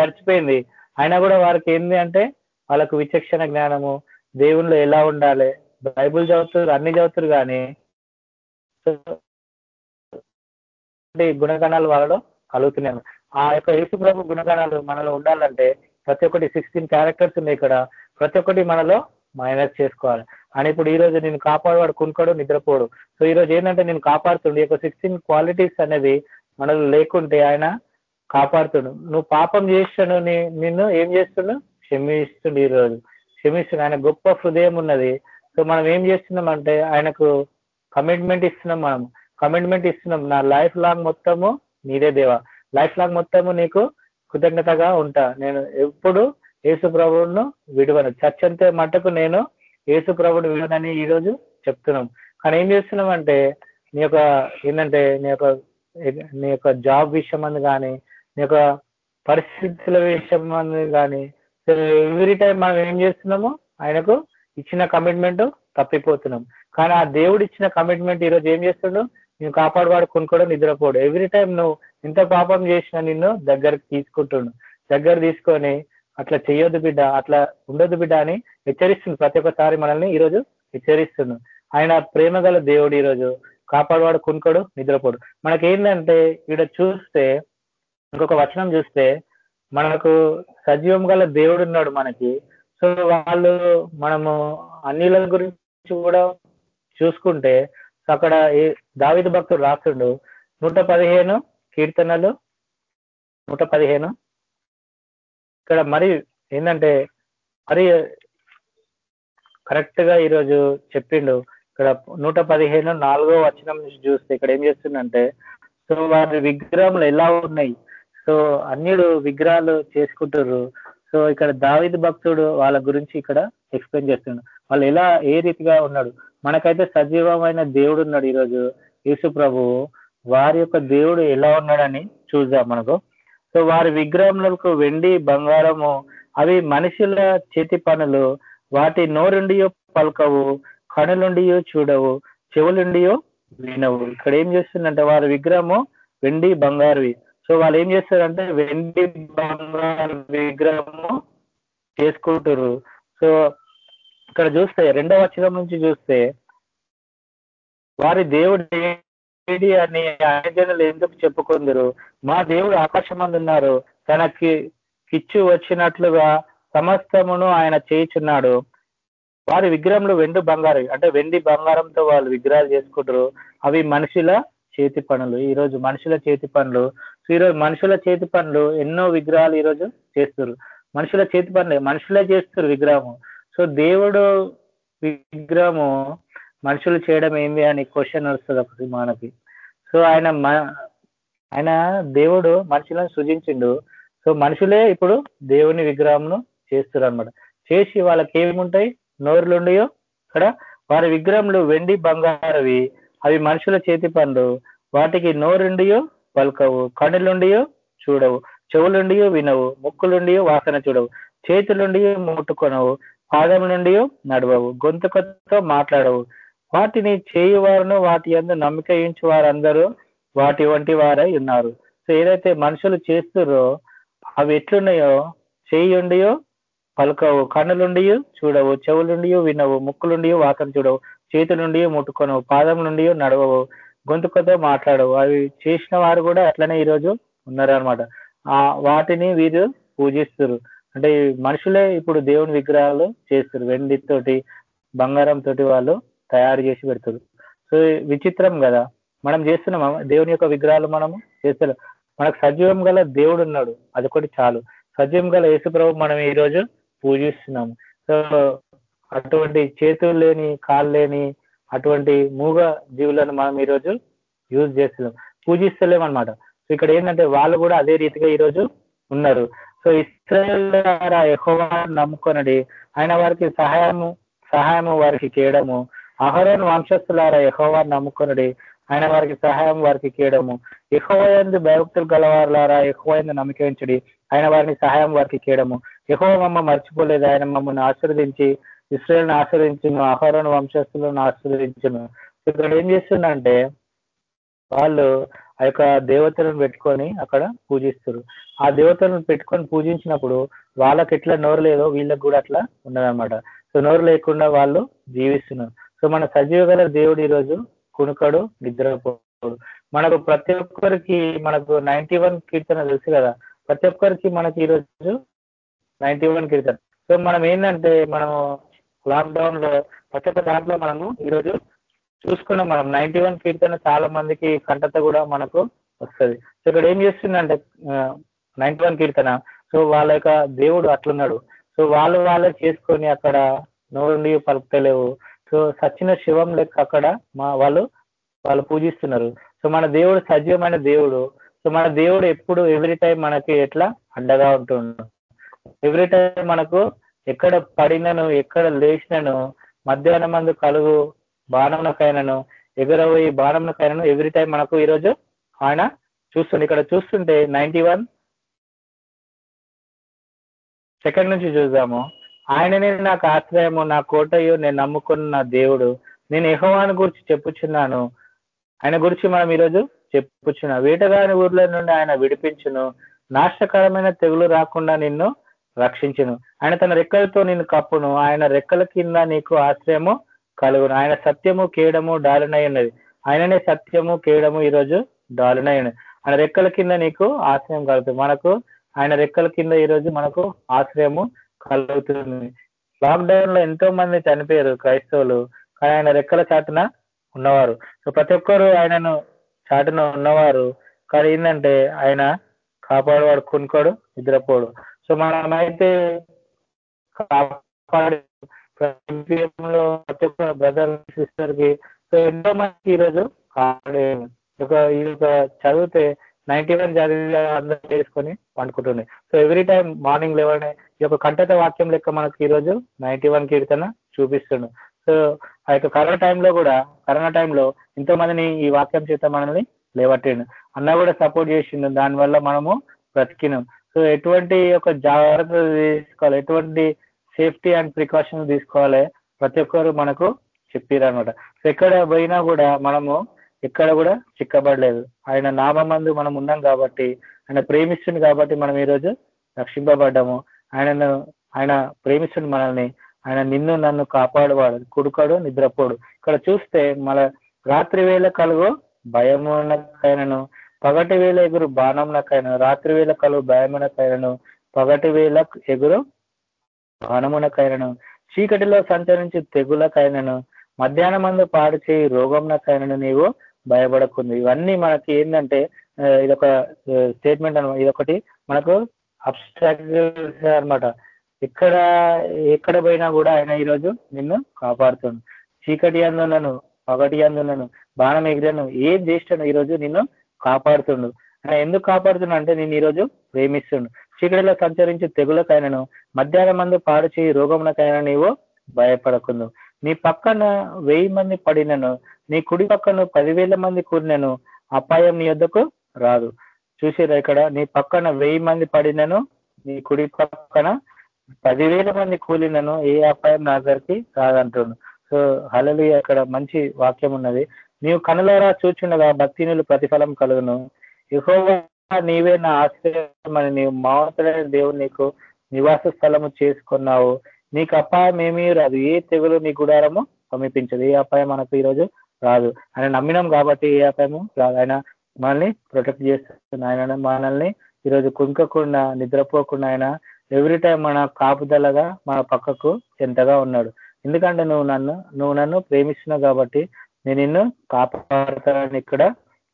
S5: గడిచిపోయింది. అయినా కూడా వారికి ఏంది అంటే వాళ్ళకు విచక్షణ జ్ఞానము దేవుళ్ళు ఎలా ఉండాలి బైబుల్ చదువుతారు అన్ని చదువుతారు కానీ గుణగణాలు వాళ్ళలో కలుగుతున్నాను ఆ యొక్క యేసు ప్రభు గుణగణాలు మనలో ఉండాలంటే ప్రతి ఒక్కటి సిక్స్టీన్ క్యారెక్టర్స్ ఉన్నాయి ఇక్కడ. ప్రతి ఒక్కటి మనలో మైనస్ చేసుకోవాలి. అని ఇప్పుడు ఈ రోజు నేను కాపాడవాడు కునుకోడు నిద్రపోడు. సో ఈ రోజు ఏంటంటే నేను కాపాడుతుండే. ఒక సిక్స్టీన్ క్వాలిటీస్ అనేది మనలో లేకుంటే ఆయన కాపాడుతుడు. నువ్వు పాపం చేస్తాను నిన్ను ఏం చేస్తున్నావు క్షమిస్తుండు ఈ రోజు. ఆయన గొప్ప హృదయం ఉన్నది. సో మనం ఏం చేస్తున్నాం అంటే ఆయనకు కమిట్మెంట్ ఇస్తున్నాం మనం. కమిట్మెంట్ ఇస్తున్నాం. నా లైఫ్ లాంగ్ మొత్తము నీదే దేవా. లైఫ్ లాంగ్ మొత్తము నీకు కృతజ్ఞతగా ఉంటా. నేను ఎప్పుడు యేసు ప్రభువును విడువను. చచ్చంతే మటుకు నేను యేసు ప్రభుడు విడవనని ఈరోజు చెప్తున్నాం. కానీ ఏం చేస్తున్నాం అంటే నీ యొక్క ఏంటంటే నీ యొక్క నీ యొక్క జాబ్ విషయం అని కానీ నీ యొక్క పరిస్థితుల విషయం కానీ ఎవ్రీ టైం మనం ఏం చేస్తున్నాము ఆయనకు ఇచ్చిన కమిట్మెంట్ తప్పిపోతున్నాం. కానీ ఆ దేవుడు ఇచ్చిన కమిట్మెంట్ ఈరోజు ఏం చేస్తుండు? నేను కాపాడువాడు కొనుక్కోవడం నిద్రపోడు. ఎవ్రీ టైం నువ్వు ఎంత పాపం చేసినా నిన్ను దగ్గరకు తీసుకుంటుండు. దగ్గర తీసుకొని అట్లా చేయొద్దు బిడ్డ అట్లా ఉండొద్దు బిడ్డ అని హెచ్చరిస్తుంది ప్రతి ఒక్కసారి మనల్ని ఈరోజు హెచ్చరిస్తున్నాడు ఆయన ప్రేమ గల దేవుడు ఈరోజు కాపాడువాడు కొనుక్కోడు నిద్రపోడు. మనకేంటంటే ఇక్కడ చూస్తే ఇంకొక వచనం చూస్తే మనకు సజీవం గల దేవుడు ఉన్నాడు మనకి. సో వాళ్ళు మనము అన్నిల గురించి కూడా చూసుకుంటే అక్కడ దావిద భక్తుడు రాస్తుండు నూట పదిహేను కీర్తనలు నూట పదిహేను. ఇక్కడ మరి ఏంటంటే మరి కరెక్ట్గా ఈరోజు చెప్పిండు. ఇక్కడ నూట పదిహేను నాలుగో వచనం నుంచి చూస్తే ఇక్కడ ఏం చేస్తుందంటే సో వారి విగ్రహములు ఎలా ఉన్నాయి? సో అన్యుడు విగ్రహాలు చేసుకుంటారు సో ఇక్కడ దావిద్ భక్తుడు వాళ్ళ గురించి ఇక్కడ ఎక్స్ప్లెయిన్ చేస్తున్నాడు వాళ్ళు ఎలా ఏ రీతిగా ఉన్నాడు? మనకైతే సజీవమైన దేవుడు ఉన్నాడు ఈరోజు యేసు ప్రభు. వారి యొక్క దేవుడు ఎలా ఉన్నాడని చూద్దాం మనకు. సో వారి విగ్రహములకు వెండి బంగారము అవి మనుషుల చేతి పనులు. వాటి నోరుండియో పలకవు కనులుండియో చూడవు చెవులుండియో వినవు. ఇక్కడ ఏం చేస్తుందంటే వారి విగ్రహము వెండి బంగారువి. సో వాళ్ళు ఏం చేస్తారంటే వెండి బంగారు విగ్రహము చేసుకుంటారు సో ఇక్కడ చూస్తే రెండవ వచనం నుంచి చూస్తే వారి దేవుడు ఏడి అని ఆయనలు ఎందుకు చెప్పుకుందరు? మా దేవుడు ఆకాశమందున్నారు. తనకి కిచ్చు వచ్చినట్లుగా సమస్తమును ఆయన చేయుచున్నాడు. వారి విగ్రహంలో వెండి బంగారు అంటే వెండి బంగారంతో వాళ్ళు విగ్రహాలు చేసుకుంటారు అవి మనుషుల చేతి పనులు. ఈరోజు మనుషుల చేతి పనులు. సో ఈరోజు మనుషుల చేతి పనులు ఎన్నో విగ్రహాలు ఈరోజు చేస్తారు మనుషుల చేతి పనులే మనుషులే చేస్తారు విగ్రహము. సో దేవుడు విగ్రహము మనుషులు చేయడం ఏంది అని క్వశ్చన్ వస్తుంది ఒకటి మనకి సో ఆయన ఆయన దేవుడు మనుషులను సృజించిండు. సో మనుషులే ఇప్పుడు దేవుని విగ్రహంను చేస్తారు అనమాట చేసి వాళ్ళకి ఏముంటాయి? నోరులుండియో ఇక్కడ వారి విగ్రహంలో వెండి బంగారవి. అవి మనుషుల చేతి పనులు. వాటికి నోరుండియో పలకవు. కనులుండి చూడవు. చెవులుండియో వినవు. ముక్కులుండియో వాసన చూడవు. చేతులుండి ముట్టుకొనవు. పాదం నుండి నడవవు. గొంతుకతో మాట్లాడవు. వాటిని చేయువారును వాటి అందు నమ్మిక ఇంచు వారందరూ వాటి వంటి వారై ఉన్నారు. సో ఏదైతే మనుషులు చేస్తురో అవి ఎట్లున్నాయో చేయుండియో పలకవు. కన్నులుండియో చూడవు. చెవులుండియో వినవు. ముక్కులుండి వాసన చూడవు. చేతులుండియో ముట్టుకొనవు. పాదం నుండియో నడవవు. గొంతుకతో మాట్లాడవు. అవి చేసిన వారు కూడా అట్లనే ఈరోజు ఉన్నారనమాట ఆ వాటిని వీరు పూజిస్తారు అంటే మనుషులే ఇప్పుడు దేవుని విగ్రహాలు చేస్తారు వెండితోటి బంగారం తోటి వాళ్ళు తయారు చేసి పెడతారు సో విచిత్రం కదా. మనం చేస్తున్నాం. దేవుని యొక్క విగ్రహాలు మనము చేస్తున్నాం మనకు సజీవం గల దేవుడు ఉన్నాడు. అదొకటి చాలు. సజీవం గల యేసుప్రభు మనం ఈరోజు పూజిస్తున్నాము సో అటువంటి చేతులు లేని కాళ్ళు లేని అటువంటి మూగ జీవులను మనం ఈరోజు యూజ్ చేస్తున్నాం. పూజిస్తలేం అనమాట సో ఇక్కడ ఏంటంటే వాళ్ళు కూడా అదే రీతిగా ఈరోజు ఉన్నారు. సో ఇస్రాయల్ ద్వారా నమ్ముకొనడి ఆయన వారికి సహాయము సహాయము వారికి చేయడము అహరోన్ వంశస్థులారా ఎక్కువ నమ్ముకొనడి ఆయన వారికి సహాయం వారికి చేయడము ఎక్కువ భయభక్తులు గలవారులారా ఎక్కువ నమ్మకించడి ఆయన వారిని సహాయం వారికి చేయడము. ఎక్కువ మమ్మ మర్చిపోలేదు ఆయన మమ్మల్ని ఆశీర్వదించి ఇస్రాయల్ని ఆశ్రయించను ఆహారాన్ని వంశస్థులను ఆశ్రయించను. ఇక్కడ ఏం చేస్తుందంటే వాళ్ళు ఆ యొక్క దేవతలను పెట్టుకొని అక్కడ పూజిస్తారు ఆ దేవతలను పెట్టుకొని పూజించినప్పుడు వాళ్ళకి ఎట్లా నోరు లేదో వీళ్ళకి కూడా అట్లా ఉండదనమాట సో నోరు లేకుండా వాళ్ళు జీవిస్తున్నారు. సో మన సజీవ గల దేవుడు ఈరోజు కునుకడు నిద్రపోడు. మనకు ప్రతి ఒక్కరికి మనకు నైన్టీ వన్ కీర్తన తెలుసు కదా. ప్రతి ఒక్కరికి మనకి ఈరోజు నైన్టీ వన్ కీర్తన. సో మనం ఏంటంటే మనం లాక్డౌన్లో ప్రతి ఒక్క దాంట్లో మనము ఈరోజు చూసుకున్నాం మనం. నైన్టీ వన్ కీర్తన చాలా మందికి కంటత కూడా మనకు వస్తుంది. సో ఇక్కడ ఏం చేస్తుందంటే నైన్టీ వన్ కీర్తన సో వాళ్ళ యొక్క దేవుడు అట్లున్నాడు. సో వాళ్ళు వాళ్ళే చేసుకొని అక్కడ నోరుండి పలుకుతలేవు. సో సచిన శివం లెక్క అక్కడ మా వాళ్ళు వాళ్ళు పూజిస్తున్నారు. సో మన దేవుడు సజీవమైన దేవుడు. సో మన దేవుడు ఎప్పుడు ఎవ్రీ టైం మనకి ఎట్లా? అండగా ఉంటున్నాడు ఎవ్రీ టైం మనకు ఎక్కడ పడినను ఎక్కడ లేచినను మధ్యాహ్నం మందు కలుగు బాణంకైనను ఎగురబోయి బాణంకైనను ఎవ్రీ టైం మనకు ఈరోజు ఆయన చూస్తుంది ఇక్కడ చూస్తుంటే నైన్టీ వన్ సెకండ్ నుంచి చూద్దాము. ఆయననే నాకు ఆశ్రయము నా కోటయు నేను నమ్ముకున్న నా దేవుడు. నేను ఎహోవాని గురించి చెప్పుచున్నాను. ఆయన గురించి మనం ఈరోజు చెప్పుచున్నా. వేటగాని ఊర్ల నుండి ఆయన విడిపించును. నాశకరమైన తెగులు రాకుండా నిన్ను రక్షించును. ఆయన తన రెక్కలతో నేను కప్పును. ఆయన రెక్కల కింద నీకు ఆశ్రయము కలుగును. ఆయన సత్యము కేడము డాలునై ఉన్నది. ఆయననే సత్యము కేడము ఈరోజు డాలునై ఉన్నది. ఆయన రెక్కల కింద నీకు ఆశ్రయం కలుగుతుంది. మనకు ఆయన రెక్కల కింద ఈరోజు మనకు ఆశ్రయము కలుగుతుంది. లాక్డౌన్లో ఎంతో మంది చనిపోయారు క్రైస్తవులు. కానీ ఆయన రెక్కల చాటున ఉన్నవారు. సో ప్రతి ఒక్కరు ఆయనను చాటున ఉన్నవారు. కానీ ఏంటంటే ఆయన కాపాడవాడు కొనుకోడు నిద్రపోడు. సో మనమైతే కాపాడు ప్రతి ఒక్క బ్రదర్ సిస్టర్కి సో ఎంతో మందికి ఈరోజు ఒక ఈ యొక్క చదివితే నైన్టీ వన్ చదివి అందరూ చేసుకొని పండుకుంటుంది సో ఎవ్రీ టైం మార్నింగ్ లేవనే ఈ యొక్క కంటత వాక్యం లెక్క మనకి ఈరోజు నైన్టీ వన్ కీర్తన చూపిస్తుండు. సో ఆ యొక్క కరోనా టైంలో కూడా కరోనా టైంలో ఎంతో మందిని ఈ వాక్యం చేత మనల్ని లేవట్టిండు అన్న కూడా సపోర్ట్ చేసిండు. దానివల్ల మనము బ్రతికినాం. సో ఎటువంటి ఒక జాగ్రత్త తీసుకోవాలి ఎటువంటి సేఫ్టీ అండ్ ప్రికాషన్స్ తీసుకోవాలి ప్రతి ఒక్కరు మనకు చెప్పారనమాట సో ఎక్కడ పోయినా కూడా మనము ఎక్కడ కూడా చిక్కబడలేదు. ఆయన నామందు మనం ఉన్నాం కాబట్టి ఆయన ప్రేమిస్తుంది కాబట్టి మనం ఈరోజు రక్షింపబడ్డాము. ఆయనను ఆయన ప్రేమిస్తుంది మనల్ని ఆయన నిన్ను నన్ను కాపాడువాడు కుడుకాడు నిద్రపోడు. ఇక్కడ చూస్తే మన రాత్రి వేళ కలుగు భయమునకైనను పగటి వేళ ఎగురు బాణమునకైనను రాత్రి వేళ కలువు భయమునకైనను పగటి వేళ ఎగురు బాణమునకైనను చీకటిలో సంచరించి తెగులకైనను మధ్యాహ్నం మందు పాడు చేయి రోగంనకైనను నీవు భయపడకుంది ఇవన్నీ మనకి ఏంటంటే ఇదొక స్టేట్మెంట్ అనమాట ఇదొకటి మనకు అబ్స్ట్రాక్ట్ అనమాట ఎక్కడ ఎక్కడ పోయినా కూడా ఆయన ఈరోజు నిన్ను కాపాడుతున్నాను చీకటి అందులను పగటి అందులను బాణం ఎగిరను ఏం చేస్తాను ఈరోజు నిన్ను కాపాడుతుండు. ఆయన ఎందుకు కాపాడుతున్నా అంటే నేను ఈరోజు ప్రేమిస్తుండు. చీకటిలో సంచరించి తెగులకైనను మధ్యాహ్నం మందు పాడు చేయి రోగమునకైనా నీవు భయపడకుందు నీ పక్కన వెయ్యి మంది పడినను నీ కుడి పక్కన పదివేల మంది కూడినను అపాయం నీ యొద్దకు రాదు. చూసిరా ఇక్కడ నీ పక్కన వెయ్యి మంది పడినను నీ కుడి పక్కన పదివేల మంది కూలినను ఏ అపాయం నా దగ్గరికి రాదంటుండు. సో హలలి అక్కడ మంచి వాక్యం ఉన్నది. నీవు కనులారా చూచుండగా భక్తినులు ప్రతిఫలం కలుగును. యహోవా నీవే నా ఆశ్రయమని నీవు మావతలైన దేవుడు నీకు నివాస స్థలము చేసుకున్నావు. నీకు అపాయం ఏమీ రాదు. ఏ తెగులు నీ గుడారము సమీపించదు. ఏ అపాయం మనకు ఈరోజు రాదు. ఆయన నమ్మినాం కాబట్టి ఏ అపాయము రాదు. ఆయన మనల్ని ప్రొటెక్ట్ చేస్తుంది ఆయన మనల్ని ఈరోజు కుంకకుండా నిద్రపోకుండా ఆయన ఎవ్రీ టైం మన కాపుదలగా మన పక్కకు ఎంతగా ఉన్నాడు. ఎందుకంటే నువ్వు నన్ను నువ్వు నన్ను ప్రేమిస్తున్నావు కాబట్టి నేను నిన్ను కాపాడుతానని ఇక్కడ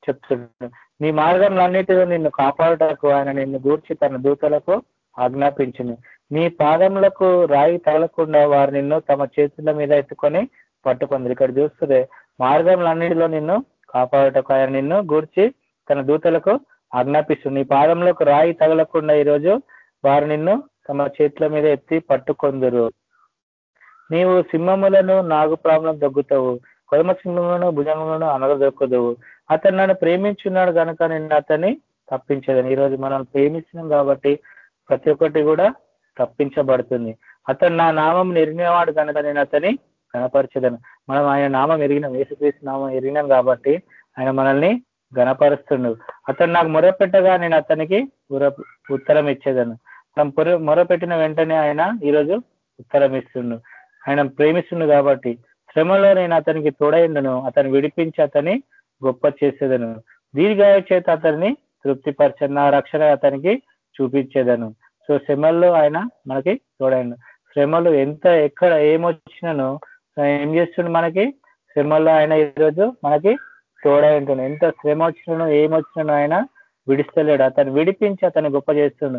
S5: చెప్తున్నాను నీ మార్గంలో అన్నిటిలో నిన్ను కాపాడటకు ఆయన నిన్ను గూర్చి తన దూతలకు ఆజ్ఞాపించింది నీ పాదములకు రాయి తగలకుండా వారు నిన్ను తమ చేతుల మీద ఎత్తుకొని పట్టుకుంది ఇక్కడ చూస్తుంది మార్గంలన్నిటిలో నిన్ను కాపాడటకు ఆయన నిన్ను గూర్చి తన దూతలకు ఆజ్ఞాపిస్తుంది నీ పాదంలోకి రాయి తగలకుండా ఈరోజు వారు నిన్ను తమ చేతుల మీద ఎత్తి పట్టుకొందురు. నీవు సింహములను నాగుప్రాములను దగ్గుతావు కొదమ భుజంలోనూ అనగా అనగదొక్కదువు అతను నన్ను ప్రేమించున్నాడు కనుక నేను అతన్ని తప్పించదని ఈరోజు మనం ప్రేమించినాం కాబట్టి ప్రతి ఒక్కటి కూడా తప్పించబడుతుంది. అతను నా నామం ఎరిగినవాడు కనుక నేను అతని గణపరచదను మనం ఆయన నామం ఎరిగినాం యేసుక్రీస్తు నామం ఎరిగినాం కాబట్టి ఆయన మనల్ని గణపరుస్తుండు అతను నాకు మొరపెట్టగా నేను అతనికి ఉత్తరం ఇచ్చేదను. మనం మొరపెట్టిన వెంటనే ఆయన ఈరోజు ఉత్తరం ఇస్తుండు. ఆయన ప్రేమిస్తుండు కాబట్టి శ్రమలో నేను అతనికి తోడైండను అతను విడిపించి అతని గొప్ప చేసేదను. దీర్ఘాయ చేత అతన్ని తృప్తిపరచను నా రక్షణ అతనికి చూపించేదను. సో శ్రమల్లో ఆయన మనకి తోడైండు. శ్రమలు ఎంత ఎక్కడ ఏమొచ్చినను ఏం చేస్తుండు మనకి? శ్రమల్లో ఆయన ఈరోజు మనకి తోడై ఉంటుండు ఎంత శ్రమ వచ్చినను ఏమొచ్చినను ఆయన విడిస్తలేడు. అతను విడిపించి అతను గొప్ప చేస్తుండు.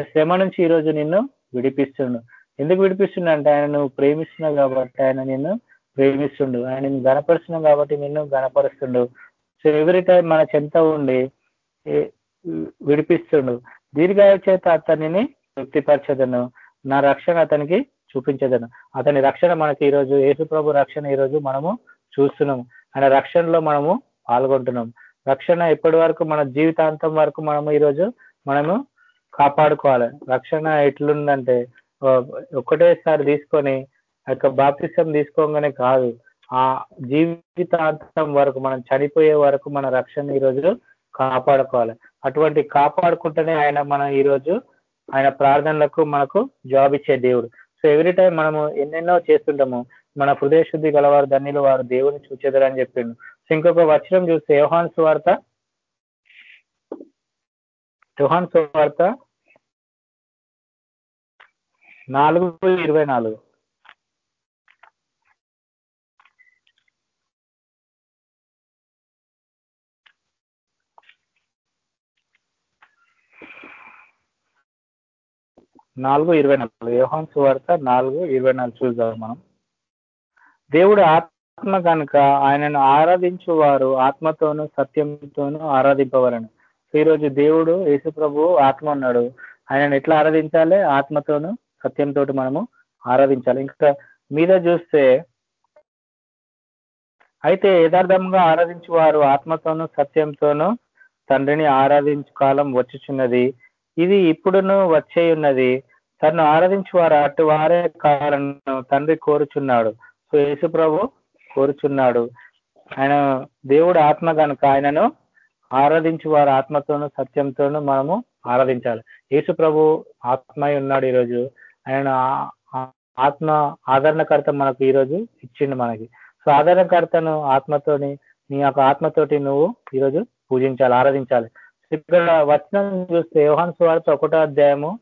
S5: శ్రమ నుంచి ఈరోజు నిన్ను విడిపిస్తుండు. ఎందుకు విడిపిస్తుండు అంటే ఆయన నువ్వు ప్రేమిస్తున్నావు కాబట్టి ఆయన నిన్ను ప్రేమిస్తుండు. ఆయన నేను గనపరుస్తున్నాం కాబట్టి నిన్ను గణపరుస్తుండు సో ఎవరి టైం మన చెంత ఉండి విడిపిస్తుండు. దీర్ఘాయు చేత అతనిని తృప్తిపరచదను. నా రక్షణ అతనికి చూపించదను. అతని రక్షణ మనకి ఈరోజు యేసుప్రభు రక్షణ ఈరోజు మనము చూస్తున్నాము ఆయన రక్షణలో మనము పాల్గొంటున్నాం. రక్షణ ఎప్పటి వరకు మన జీవితాంతం వరకు మనము ఈరోజు మనము కాపాడుకోవాలి. రక్షణ ఎట్లుందంటే ఒక్కటేసారి తీసుకొని యొక్క బాప్తిసం తీసుకోగానే కాదు. ఆ జీవితాంతం వరకు మనం చనిపోయే వరకు మన రక్షణ ఈరోజు కాపాడుకోవాలి. అటువంటి కాపాడుకుంటేనే ఆయన మనం ఈరోజు ఆయన ప్రార్థనలకు మనకు జాబ్ ఇచ్చే దేవుడు. సో ఎవ్రీ టైం మనము ఎన్నెన్నో చేస్తుంటాము. మన హృదయ శుద్ధి గలవారు ధన్యులు వారు దేవుని చూచేదరని చెప్పిండు. సో ఇంకొక వచనం చూస్తే యోహాన్స్ వార్త. యోహాన్స్ వార్త నాలుగు ఇరవై నాలుగు. నాలుగు ఇరవై నాలుగు. యోహాన్ సువార్త నాలుగు ఇరవై నాలుగు చూద్దాం మనం. దేవుడు ఆత్మ కనుక ఆయనను ఆరాధించు వారు ఆత్మతోనూ సత్యంతోనూ ఆరాధింపవలను. ఈరోజు దేవుడు యేసు ప్రభు ఆత్మ ఉన్నాడు. ఆయనను ఎట్లా ఆరాధించాలి? ఆత్మతోనూ సత్యంతో మనము ఆరాధించాలి. ఇంకా మీద చూస్తే అయితే యథార్థంగా ఆరాధించు వారు ఆత్మతోనూ సత్యంతోనూ తండ్రిని ఆరాధించు కాలం వచ్చుచున్నది. ఇది ఇప్పుడును వచ్చే ఉన్నది తను ఆరాధించి వారు అటు వారే కారణం తండ్రి కోరుచున్నాడు. సో యేసు ప్రభు కోరుచున్నాడు. ఆయన దేవుడు ఆత్మ కనుక ఆయనను ఆరాధించి వారు ఆత్మతోనూ సత్యంతోనూ మనము ఆరాధించాలి. యేసు ప్రభు ఆత్మ ఉన్నాడు ఈరోజు. ఆయన ఆత్మ ఆదరణకర్త మనకు ఈరోజు ఇచ్చిండు మనకి. సో ఆదరణకర్తను ఆత్మతోని నీ యొక్క ఆత్మతోటి నువ్వు ఈరోజు పూజించాలి ఆరాధించాలి. ఇక్కడ వచనం చూస్తే యోహాన్ సువార్త ఒకటో అధ్యాయము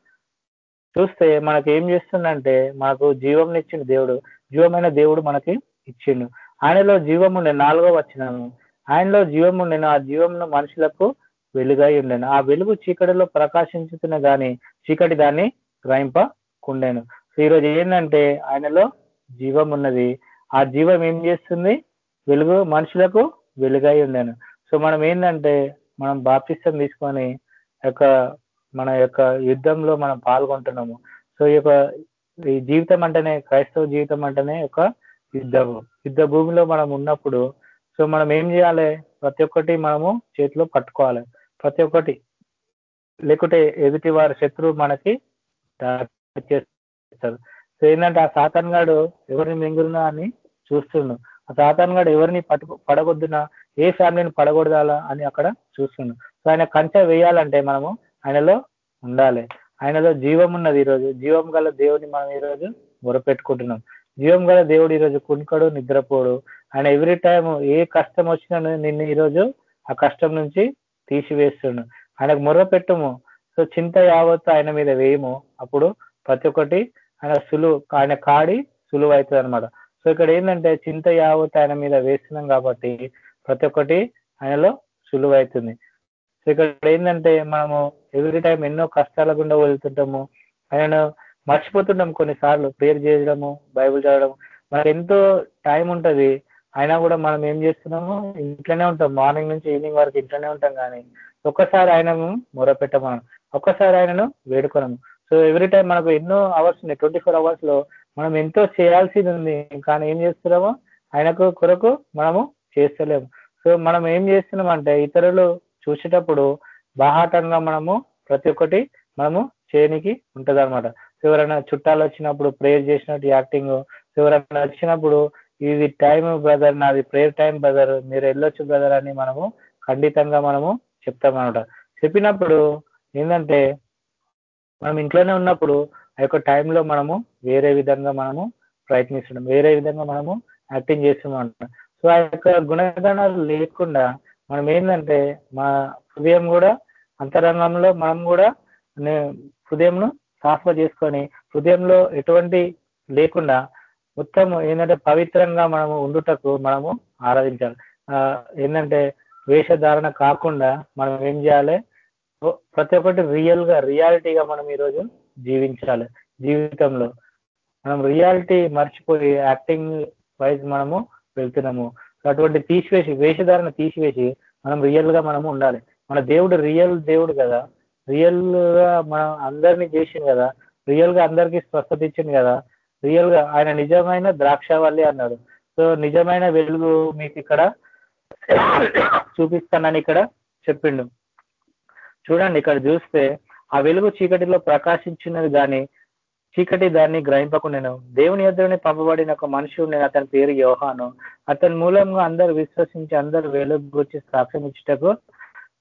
S5: చూస్తే మనకి ఏం చేస్తుందంటే మనకు జీవం ఇచ్చిండు దేవుడు. జీవమైన దేవుడు మనకి ఇచ్చిండు. ఆయనలో జీవం ఉండే నాలుగో వచ్చినాము ఆయనలో జీవం ఉండేను ఆ జీవంను మనుషులకు వెలుగై ఉండేను. ఆ వెలుగు చీకటిలో ప్రకాశించుతున్న గాని చీకటి దాన్ని గ్రహింపకుండాను. ఈరోజు ఏంటంటే ఆయనలో జీవం ఉన్నది. ఆ జీవం ఏం చేస్తుంది? వెలుగు మనుషులకు వెలుగై ఉండాను. సో మనం ఏంటంటే మనం బాప్తిష్టం తీసుకొని యొక్క మన యొక్క యుద్ధంలో మనం పాల్గొంటున్నాము. సో ఈ యొక్క ఈ జీవితం అంటేనే క్రైస్తవ జీవితం అంటేనే ఒక యుద్ధము. యుద్ధ భూమిలో మనం ఉన్నప్పుడు సో మనం ఏం చేయాలి? ప్రతి ఒక్కటి మనము చేతిలో పట్టుకోవాలి. ప్రతి ఒక్కటి. లేకుంటే ఎదుటి వారి శత్రువు మనకి చేస్తారు. సో ఏంటంటే ఆ సాతన్ గాడు ఎవరిని మింగురునా అని చూస్తుండు. ఆ సాతాన్ గాడు ఎవరిని పట్టు పడగొద్దునా? ఏ ఫ్యామిలీని పడగొడదాలా అని అక్కడ చూస్తుండు. సో ఆయన కంచె వేయాలంటే మనము ఆయనలో ఉండాలి. ఆయనలో జీవం ఉన్నది ఈరోజు. జీవం గల దేవుడిని మనం ఈరోజు మొరపెట్టుకుంటున్నాం. జీవం గల దేవుడు ఈరోజు కునుకడు నిద్రపోడు. ఆయన ఎవ్రీ టైం ఏ కష్టం వచ్చినా నిన్ను ఈరోజు ఆ కష్టం నుంచి తీసివేస్తుండు. ఆయనకు మొర్ర పెట్టము సో చింత యావత్తు ఆయన మీద వేయము. అప్పుడు ప్రతి ఒక్కటి ఆయన సులువు ఆయన కాడి సులువు అవుతుంది అనమాట సో ఇక్కడ ఏంటంటే చింత యావత్ ఆయన మీద వేస్తున్నాం కాబట్టి ప్రతి ఒక్కటి ఆయనలో సులువైతుంది. సో ఇక్కడ ఏంటంటే మనము ఎవ్రీ టైం ఎన్నో కష్టాల గుండా వెళ్తుంటాము. ఆయనను మర్చిపోతుంటాం కొన్నిసార్లు ప్రేయర్ చేయడము బైబుల్ చదవడం మనకు ఎంతో టైం ఉంటుంది. అయినా కూడా మనం ఏం చేస్తున్నాము? ఇంట్లోనే ఉంటాం. మార్నింగ్ నుంచి ఈవినింగ్ వరకు ఇంట్లోనే ఉంటాం కానీ ఒక్కసారి ఆయనను మొరపెట్టమనం. ఒక్కసారి ఆయనను వేడుకొనము. సో ఎవ్రీ టైం మనకు ఎన్నో అవర్స్ ఉన్నాయి ట్వంటీ ఫోర్ అవర్స్లో మనం ఎంతో చేయాల్సింది ఉంది కానీ ఏం చేస్తున్నామో? ఆయనకు కొరకు మనము చేస్తలేము. సో మనం ఏం చేస్తున్నామంటే ఇతరులు చూసేటప్పుడు బాహాటంగా మనము ప్రతి ఒక్కటి మనము చేయనికి ఉంటుంది అనమాట ఎవరైనా చుట్టాలు వచ్చినప్పుడు ప్రేయర్ చేసినట్టు యాక్టింగ్ ఎవరైనా వచ్చినప్పుడు ఇది టైం బ్రదర్ నాది ప్రేయర్ టైం బ్రదర్ మీరు వెళ్ళొచ్చు బ్రదర్ అని మనము ఖండితంగా మనము చెప్తామనమాట చెప్పినప్పుడు ఏంటంటే మనం ఇంట్లోనే ఉన్నప్పుడు ఆ యొక్క టైంలో మనము వేరే విధంగా మనము ప్రయత్నిస్తున్నాం. వేరే విధంగా మనము యాక్టింగ్ చేస్తున్నాం సో ఆ యొక్క గుణగణాలు లేకుండా మనం ఏంటంటే మా హృదయం కూడా అంతరంగంలో మనం కూడా హృదయంను సాఫ చేసుకొని హృదయంలో ఎటువంటి లేకుండా మొత్తం ఏంటంటే పవిత్రంగా మనము ఉండుటకు మనము ఆరాధించాలి. ఏంటంటే వేషధారణ కాకుండా మనం ఏం చేయాలి? ప్రతి ఒక్కటి రియల్గా రియాలిటీగా మనం ఈరోజు జీవించాలి. జీవితంలో మనం రియాలిటీ మర్చిపోయి యాక్టింగ్ వైజ్ మనము వెళ్తున్నాము. అటువంటి తీసివేసి వేషధారణ తీసివేసి మనం రియల్గా మనము ఉండాలి. మన దేవుడు రియల్ దేవుడు కదా. రియల్గా మనం అందరినీ చేసింది కదా. రియల్గా అందరికీ స్వస్థత ఇచ్చింది కదా. రియల్గా ఆయన నిజమైన ద్రాక్షవల్లి అన్నాడు. సో నిజమైన వెలుగు మీకు ఇక్కడ చూపిస్తానని ఇక్కడ చెప్పిండు. చూడండి ఇక్కడ చూస్తే ఆ వెలుగు చీకటిలో ప్రకాశించినది కానీ చీకటి దాన్ని గ్రహింపకుండాను. దేవుని యొద్దనే పంపబడిన ఒక మనుషుడు నేను అతని పేరు యోహాను. అతని మూలంగా అందరు విశ్వసించి అందరు వెలుగు గురించి సాక్ష్యం ఇచ్చేటకు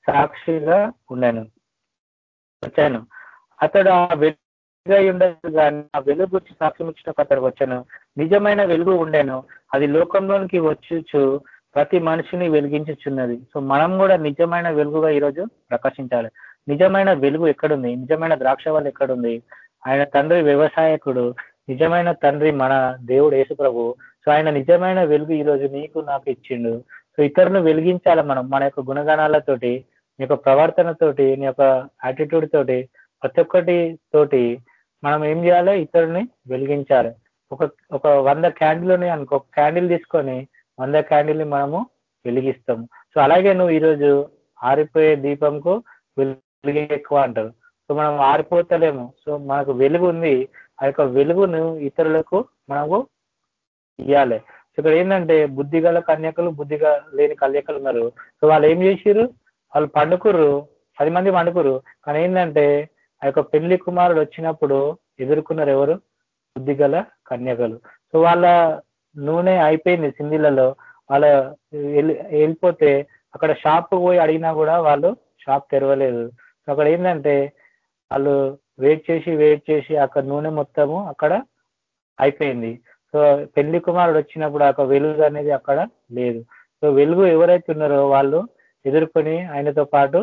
S5: సాక్షిగా ఉన్నాను వచ్చాను. అతడు ఆ వెలుగై ఉండదు కానీ ఆ వెలుగు గురించి సాక్ష్యం ఇచ్చటకు అతడు వచ్చాను. నిజమైన వెలుగు ఉండేను. అది లోకంలోనికి వచ్చుచు ప్రతి మనిషిని వెలిగించుచున్నది. సో మనం కూడా నిజమైన వెలుగుగా ఈరోజు ప్రకాశించాలి. నిజమైన వెలుగు ఎక్కడుంది? నిజమైన ద్రాక్ష ఎక్కడుంది? ఆయన తండ్రి వ్యవసాయకుడు నిజమైన తండ్రి మన దేవుడు యేసు ప్రభు సో ఆయన నిజమైన వెలుగు ఈరోజు నీకు నాకు ఇచ్చిండు. సో ఇతరులను వెలిగించాలి మనం. మన యొక్క గుణగణాలతోటి నీ యొక్క ప్రవర్తనతోటి నీ యొక్క యాటిట్యూడ్ తోటి ప్రతి ఒక్కటి తోటి మనం ఏం చేయాలి ఇతరుని వెలిగించాలి. ఒక ఒక వంద క్యాండిల్ ఉన్నాయి అనుకో క్యాండిల్ తీసుకొని వంద క్యాండిల్ని మనము వెలిగిస్తాము. సో అలాగే నువ్వు ఈరోజు ఆరిపోయే దీపంకు వెలుగు ఎక్కువ అంటారు. సో మనం ఆరిపోతలేము. సో మనకు వెలుగు ఉంది. ఆ యొక్క వెలుగును ఇతరులకు మనము ఇవ్వాలి సో ఇక్కడ ఏంటంటే బుద్ధిగల కన్యకలు బుద్ధిగా లేని కన్యకలు ఉన్నారు. సో వాళ్ళు ఏం చేసిరు వాళ్ళు పండుకురు పది మంది పండుకురు కానీ ఏంటంటే ఆ యొక్క పెళ్ళి కుమారుడు వచ్చినప్పుడు ఎదుర్కొన్నారు ఎవరు? బుద్ధిగల కన్యకలు. సో వాళ్ళ నూనె అయిపోయింది సింధిలలో వాళ్ళ వెళ్ళిపోతే అక్కడ షాప్ పోయి అడిగినా కూడా వాళ్ళు షాప్ తెరవలేదు. అక్కడ ఏంటంటే వాళ్ళు వెయిట్ చేసి వెయిట్ చేసి అక్కడ నూనె మొత్తము అక్కడ అయిపోయింది. సో పెళ్ళి కుమారుడు వచ్చినప్పుడు ఆ వెలుగు అనేది అక్కడ లేదు. సో వెలుగు ఎవరైతే ఉన్నారో వాళ్ళు ఎదుర్కొని ఆయనతో పాటు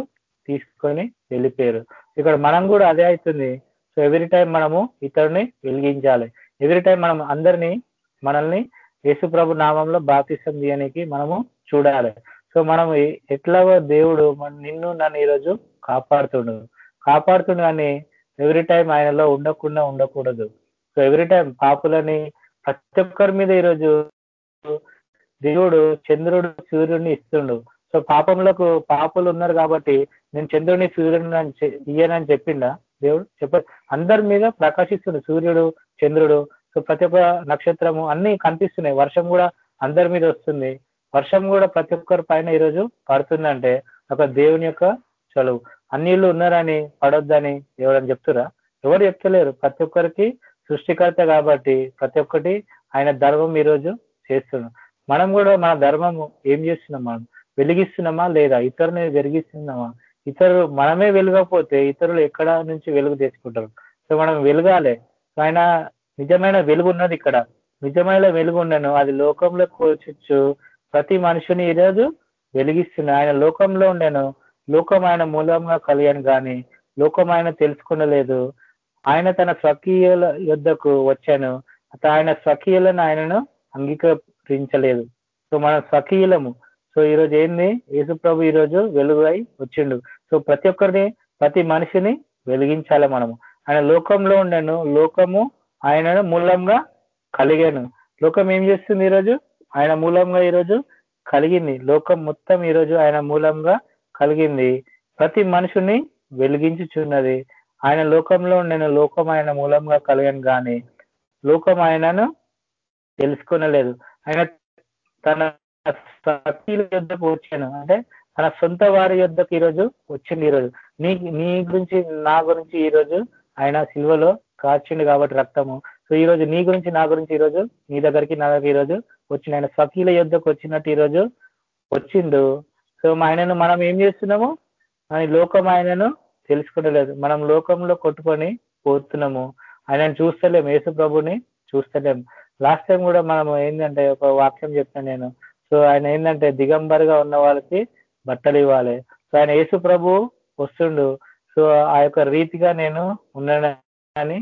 S5: తీసుకొని వెళ్ళిపోయారు. ఇక్కడ మనం కూడా అదే అవుతుంది. సో ఎవ్రీ టైం మనము ఇతరుని వెలిగించాలి. ఎవ్రీ టైం మనం అందరినీ మనల్ని యేసుప్రభు నామంలో బాప్తిసం తీయడానికి మనము చూడాలి. సో మనం ఎట్లాగో దేవుడు నిన్ను నన్ను ఈరోజు కాపాడుతుండు కాపాడుతుండు కానీ ఎవ్రీ టైం ఆయనలో ఉండకుండా ఉండకూడదు. సో ఎవ్రీ టైం పాపులని ప్రతి ఒక్కరి మీద ఈరోజు దేవుడు చంద్రుడు సూర్యుడిని ఇస్తుండు. సో పాపంలోకి పాపులు ఉన్నారు కాబట్టి నేను చంద్రుడిని సూర్యుడిని ఇయ్యనని చెప్పిండా దేవుడు? చెప్ప అందరి మీద ప్రకాశిస్తుండు సూర్యుడు చంద్రుడు. సో ప్రతి ఒక్క నక్షత్రము అన్ని కనిపిస్తున్నాయి. వర్షం కూడా అందరి మీద వస్తుంది. వర్షం కూడా ప్రతి ఒక్కరి పైన ఈరోజు పడుతుందంటే ఒక దేవుని యొక్క చలువు. అన్నిళ్ళు ఉన్నారని పడొద్దని ఎవరని చెప్తురా? ఎవరు చెప్తలేరు. ప్రతి ఒక్కరికి సృష్టికర్త కాబట్టి ప్రతి ఒక్కటి ఆయన ధర్మం ఈరోజు చేస్తున్నాం. మనం కూడా మన ధర్మము ఏం చేస్తున్నాం మనం వెలిగిస్తున్నామా లేదా? ఇతరుని వెలిగిస్తున్నామా? ఇతరులు మనమే వెలగకపోతే ఇతరులు ఎక్కడ నుంచి వెలుగు తెచ్చుకుంటారు? సో మనం వెలగాలి. ఆయన నిజమైన వెలుగు ఉన్నది ఇక్కడ. నిజమైన వెలుగు ఉండను అది లోకంలో కోచచ్చు ప్రతి మనుషుని ఈరోజు వెలిగిస్తున్నా. ఆయన లోకంలో ఉండేను లోకం ఆయన మూలంగా కలిగాను కానీ లోకం ఆయన తెలుసుకునలేదు. ఆయన తన స్వకీయుల యుద్ధకు వచ్చాను. ఆయన స్వకీయులను ఆయనను అంగీకరించలేదు. సో మన స్వకీయులము. సో ఈరోజు ఏంది? యేసు ప్రభు ఈరోజు వెలుగై వచ్చిండు. సో ప్రతి ఒక్కరిని ప్రతి మనిషిని వెలిగించాలి మనము. ఆయన లోకంలో ఉండను. లోకము ఆయనను మూలంగా కలిగాను. లోకం ఏం చేస్తుంది ఈరోజు? ఆయన మూలంగా ఈరోజు కలిగింది. లోకం మొత్తం ఈరోజు ఆయన మూలంగా కలిగింది. ప్రతి మనుషుని వెలిగించుచున్నది. ఆయన లోకంలో నేను లోకం ఆయన మూలంగా కలిగాను కానీ లోకం ఆయనను తెలుసుకునలేదు. ఆయన తన సతీల యుద్ధకు వచ్చాను. అంటే తన సొంత వారి యుద్ధకు ఈరోజు వచ్చింది ఈరోజు. నీ నీ గురించి నా గురించి ఈరోజు ఆయన సిల్వలో కాచిండు కాబట్టి రక్తము. సో ఈ రోజు నీ గురించి నా గురించి ఈరోజు నీ దగ్గరికి నా దగ్గర ఈరోజు వచ్చింది ఆయన స్వకీల యుద్ధకు వచ్చినట్టు ఈరోజు వచ్చిండు. సో ఆయనను మనం ఏం చేస్తున్నాము? ఆయన లోకం ఆయనను తెలుసుకుంటలేదు. మనం లోకంలో కొట్టుకొని పోతున్నాము. ఆయనను చూస్తలేము యేసు ప్రభుని చూస్తలేము లాస్ట్ టైం కూడా మనం ఏంటంటే ఒక వాక్యం చెప్తాను నేను. సో ఆయన ఏంటంటే దిగంబరిగా ఉన్న వాళ్ళకి బట్టలు ఇవ్వాలి. సో ఆయన యేసు ప్రభు వస్తుండు. సో ఆ యొక్క రీతిగా నేను ఉన్నానని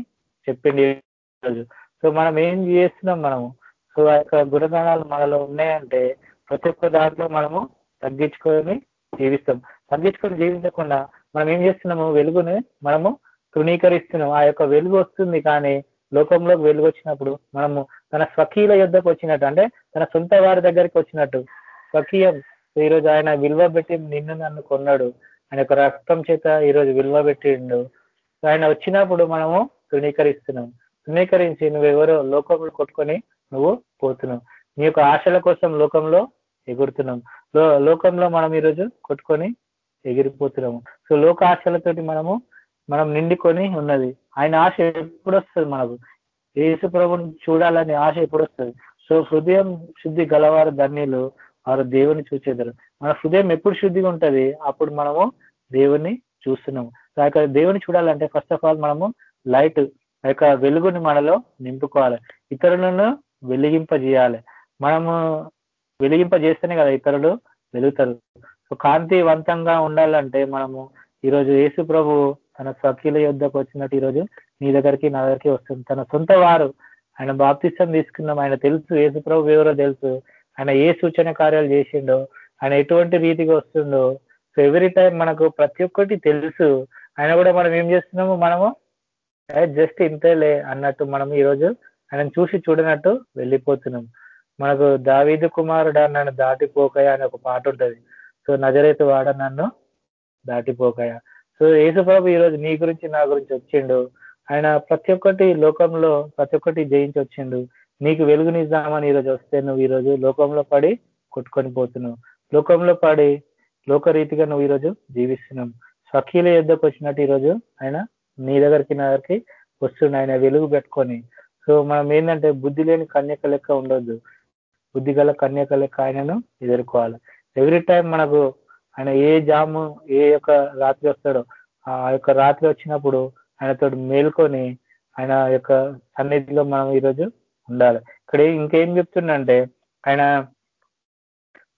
S5: చెప్పింది ఈరోజు సో మనం ఏం చేస్తున్నాం మనము? సో ఆ యొక్క గుణగణాలు మనలో ఉన్నాయంటే ప్రతి ఒక్క దాంట్లో మనము తగ్గించుకొని జీవిస్తాం. తగ్గించుకొని జీవించకుండా మనం ఏం చేస్తున్నాము? వెలుగుని మనము తృణీకరిస్తున్నాం. ఆ యొక్క వెలుగు వస్తుంది కానీ లోకంలోకి వెలుగు వచ్చినప్పుడు మనము తన స్వకీయుల యుద్ధకు వచ్చినట్టు అంటే తన సొంత వారి దగ్గరికి వచ్చినట్టు. స్వకీయం ఈరోజు ఆయన విలువ పెట్టి నిన్ను నన్ను కొన్నాడు. ఆయన యొక్క రక్తం చేత ఈరోజు విలువ పెట్టిండు. ఆయన వచ్చినప్పుడు మనము తృణీకరిస్తున్నాం. తృణీకరించి నువ్వు ఎవరో లోకంలో కొట్టుకొని నువ్వు పోతున్నావు. నీ యొక్క ఆశల కోసం లోకంలో ఎగురుతున్నాం. లోకంలో మనం ఈరోజు కొట్టుకొని ఎగిరిపోతున్నాము. సో లోక ఆశలతోటి మనము మనం నిండుకొని ఉన్నది. ఆయన ఆశ ఎప్పుడు వస్తుంది మనకు? యేసు ప్రభుని చూడాలని ఆశ ఎప్పుడు వస్తుంది సో హృదయం శుద్ధి గలవారు ధన్యులు వారు దేవుని చూసేదారు మన హృదయం ఎప్పుడు శుద్ధిగా ఉంటది? అప్పుడు మనము దేవుని చూస్తున్నాము. యొక్క దేవుని చూడాలంటే ఫస్ట్ ఆఫ్ ఆల్ మనము లైట్ యొక్క వెలుగుని మనలో నింపుకోవాలి. ఇతరులను వెలిగింపజేయాలి. మనము వెలిగింపజేస్తేనే కదా ఇతరులు వెలుగుతారు. సో కాంతివంతంగా ఉండాలంటే మనము ఈరోజు యేసు ప్రభు తన స్వకీల యుద్ధకు వచ్చినట్టు ఈరోజు నీ దగ్గరికి నా దగ్గరికి వస్తుంది. తన సొంత వారు. ఆయన బాప్తిష్టం తీసుకున్నాం ఆయన తెలుసు యేసు ప్రభు ఎవరో తెలుసు. ఆయన ఏ సూచన కార్యాలు చేసిండో ఆయన ఎటువంటి రీతిగా వస్తుండో. సో ఎవ్రీ టైం మనకు ప్రతి ఒక్కటి తెలుసు. ఆయన కూడా మనం ఏం చేస్తున్నాము? మనము జస్ట్ ఇంతేలే అన్నట్టు మనం ఈరోజు ఆయన చూసి చూడనట్టు వెళ్ళిపోతున్నాం. మనకు దావీదు కుమారుడు నన్ను దాటిపోకయా అని ఒక పాట ఉంటుంది. సో నజరైతే వాడ నన్ను దాటిపోకయా. సో యేసుప్రభు ఈరోజు నీ గురించి నా గురించి వచ్చిండు. ఆయన ప్రతి ఒక్కటి లోకంలో ప్రతి ఒక్కటి జయించి వచ్చిండు. నీకు వెలుగునిద్దామని ఈరోజు వస్తే నువ్వు ఈరోజు లోకంలో పడి కొట్టుకొని పోతున్నావు. లోకంలో పడి లోకరీతిగా నువ్వు ఈరోజు జీవిస్తున్నావు. స్వకీల యుద్ధకు వచ్చినట్టు ఈరోజు ఆయన నీ దగ్గరికి నా దగ్గరికి వస్తుండే. ఆయన వెలుగు పెట్టుకొని. సో మనం ఏంటంటే బుద్ధి లేని కన్యక లెక్క ఉండొద్దు. బుద్ధి గల కన్యక లెక్క ఆయనను ఎదుర్కోవాలి. ఎవ్రీ టైం మనకు ఆయన ఏ జాము ఏ యొక్క రాత్రి వస్తాడో ఆ యొక్క రాత్రి వచ్చినప్పుడు ఆయనతో మేల్కొని ఆయన యొక్క సన్నిధిలో మనం ఈరోజు ఉండాలి. ఇక్కడ ఇంకేం చెప్తుండంటే ఆయన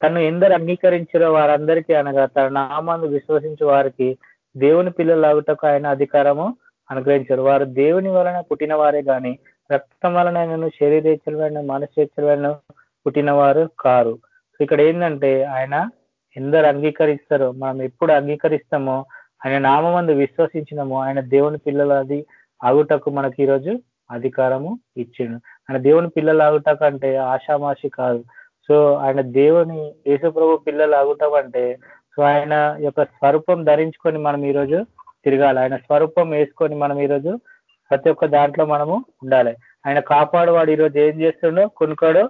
S5: తను ఎందరు అంగీకరించారో వారందరికీ అనగా తన నామాన్ని విశ్వసించే వారికి దేవుని పిల్లలాగుటకు ఆయన అధికారము అనుగ్రహించారు. వారు దేవుని వలన పుట్టిన వారే కానీ రక్తం వలన శరీరేచ్చల వలన పుట్టినవారు పుట్టిన వారు కారు ఇక్కడ ఏంటంటే ఆయన ఎందరు అంగీకరిస్తారో మనం ఎప్పుడు అంగీకరిస్తామో ఆయన నామందు విశ్వసించినము ఆయన దేవుని పిల్లలు అది ఆగుటకు మనకి ఈరోజు అధికారము ఇచ్చిండు. ఆయన దేవుని పిల్లలు ఆగుటకు అంటే ఆషామాషి కాదు. సో ఆయన దేవుని యేసుప్రభు పిల్లలు ఆగుటం అంటే సో ఆయన యొక్క స్వరూపం ధరించుకొని మనం ఈరోజు తిరగాలి. ఆయన స్వరూపం వేసుకొని మనం ఈరోజు ప్రతి ఒక్క దాంట్లో మనము ఉండాలి. ఆయన కాపాడువాడు ఈరోజు ఏం చేస్తుండో కొనుక్కోడో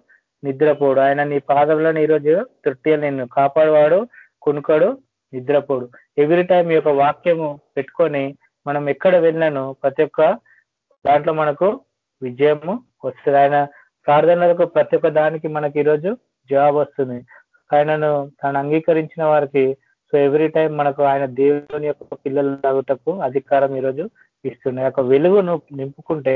S5: నిద్రపోడు. ఆయన నీ పాదంలో ఈరోజు తృప్తి నిన్ను కాపాడువాడు కొనుకడు నిద్రపోడు. ఎవ్రీ టైం ఈ యొక్క వాక్యము పెట్టుకొని మనం ఎక్కడ వెళ్ళినాను ప్రతి ఒక్క దాంట్లో మనకు విజయము వస్తుంది. ఆయన ప్రార్థనలకు ప్రతి ఒక్క దానికి మనకి ఈరోజు జవాబు వస్తుంది. ఆయనను తాను అంగీకరించిన వారికి సో ఎవ్రీ టైం మనకు ఆయన దేవుని యొక్క పిల్లలు తాగుటకు అధికారం ఈరోజు ఇస్తుంది. యొక్క వెలుగు నువ్వు నింపుకుంటే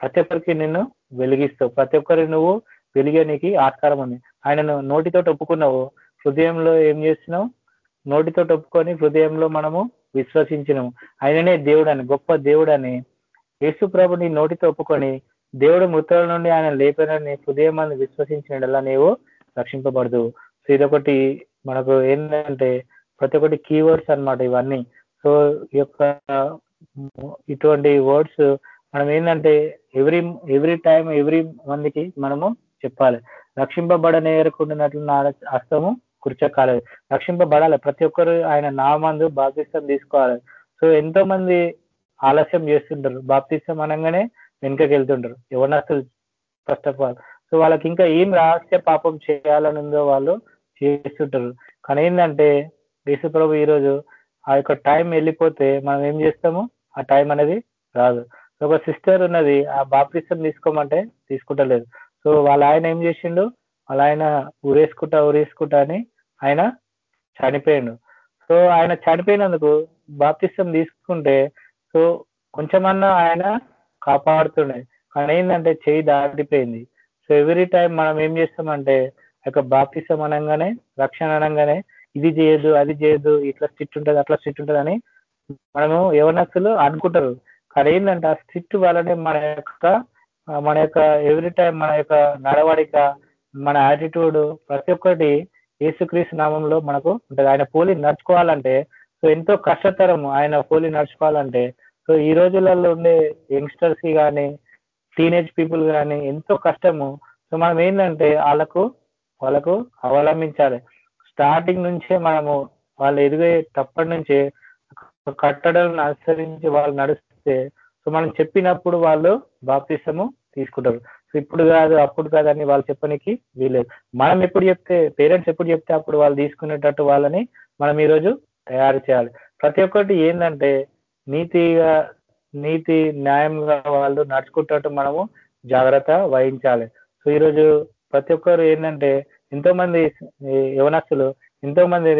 S5: ప్రతి ఒక్కరికి నిన్ను వెలిగిస్తావు. ప్రతి ఒక్కరి నువ్వు వెలిగేనికి ఆస్కారం ఉంది. ఆయనను నోటితో ఒప్పుకున్నావు. హృదయంలో ఏం చేస్తున్నావు? నోటితో ఒప్పుకొని హృదయంలో మనము విశ్వసించినము. ఆయననే దేవుడని గొప్ప దేవుడని. యేసు ప్రభుని నోటితో ఒప్పుకొని దేవుడు మృతుల నుండి ఆయన లేపనని హృదయం అని విశ్వసించినలా నీవు రక్షింపబడదు. సో ఇదొకటి మనకు ఏంటంటే ప్రతి ఒక్కటి కీవర్డ్స్ అనమాట ఇవన్నీ. సో ఈ యొక్క ఇటువంటి వర్డ్స్ మనం ఏంటంటే ఎవ్రీ ఎవ్రీ టైం ఎవ్రీ మందికి మనము చెప్పాలి. రక్షింపబడనేరకుండానట్లు నా హస్తము కూర్చోకాలేదు రక్షింపబడాలి. ప్రతి ఒక్కరు ఆయన నామందు బాప్తిష్టం తీసుకోవాలి. సో ఎంతో మంది ఆలస్యం చేస్తుంటారు. బాప్తిష్టం అనగానే వెనుకకి వెళ్తుంటారు ఎవరినస్తులు ఫస్ట్ ఆఫ్ ఆల్. సో వాళ్ళకి ఇంకా ఏం రహస్య పాపం చేయాలని ఉందో వాళ్ళు చేస్తుంటారు. కానీ ఏంటంటే యేసుప్రభు ఈరోజు ఆ యొక్క టైం వెళ్ళిపోతే మనం ఏం చేస్తాము? ఆ టైం అనేది రాదు. ఒక సిస్టర్ ఉన్నది ఆ బాప్తిష్టం తీసుకోమంటే తీసుకుంటలేదు. సో వాళ్ళ ఆయన ఏం చేసిండు? వాళ్ళ ఆయన ఊరేసుకుంటా ఊరేసుకుంటా అని ఆయన చనిపోయిండు. సో ఆయన చనిపోయినందుకు బాప్తిష్టం తీసుకుంటే సో కొంచెమన్నా ఆయన కాపాడుతుండే. కానీ ఏంటంటే చేయి దాటిపోయింది. సో ఎవ్రీ టైం మనం ఏం చేస్తామంటే యొక్క బాప్తిసం అనగానే రక్షణ అనగానే ఇది చేయదు అది చేయదు ఇట్లా స్ట్రిక్ట్ ఉంటుంది అట్లా స్ట్రిక్ట్ ఉంటుంది అని మనము యవనస్తులు అనుకుంటారు. కానీ ఏంటంటే ఆ స్ట్రిక్ట్ వల్లనే మన యొక్క మన యొక్క ఎవ్రీ టైం మన యొక్క నడవడిక మన యాటిట్యూడ్ ప్రతి ఒక్కటి యేసుక్రీస్తు నామంలో మనకు ఉంటుంది. ఆయన పోలి నడుచుకోవాలంటే సో ఎంతో కష్టతరం ఆయన పోలి నడుచుకోవాలంటే సో ఈ రోజులలో ఉండే యంగ్స్టర్స్కి కానీ టీనేజ్ పీపుల్ కానీ ఎంతో కష్టము. సో మనం ఏంటంటే వాళ్ళకు వాళ్ళకు అవలంబించాలి. స్టార్టింగ్ నుంచే మనము వాళ్ళు ఎదిగేటప్పటి నుంచే కట్టడలను అనుసరించి వాళ్ళు నడిస్తే సో మనం చెప్పినప్పుడు వాళ్ళు బాప్తిసము తీసుకుంటారు. సో ఇప్పుడు కాదు అప్పుడు కాదు అని వాళ్ళు చెప్పనికి వీలేదు మనం ఎప్పుడు చెప్తే పేరెంట్స్ ఎప్పుడు చెప్తే అప్పుడు వాళ్ళు తీసుకునేటట్టు వాళ్ళని మనం ఈరోజు తయారు చేయాలి. ప్రతి ఒక్కటి ఏంటంటే నీతిగా నీతి న్యాయంగా వాళ్ళు నడుచుకుంటట్టు మనము జాగ్రత్త వహించాలి. సో ఈరోజు ప్రతి ఒక్కరు ఏంటంటే ఎంతో మంది యవనస్తులు ఎంతో మంది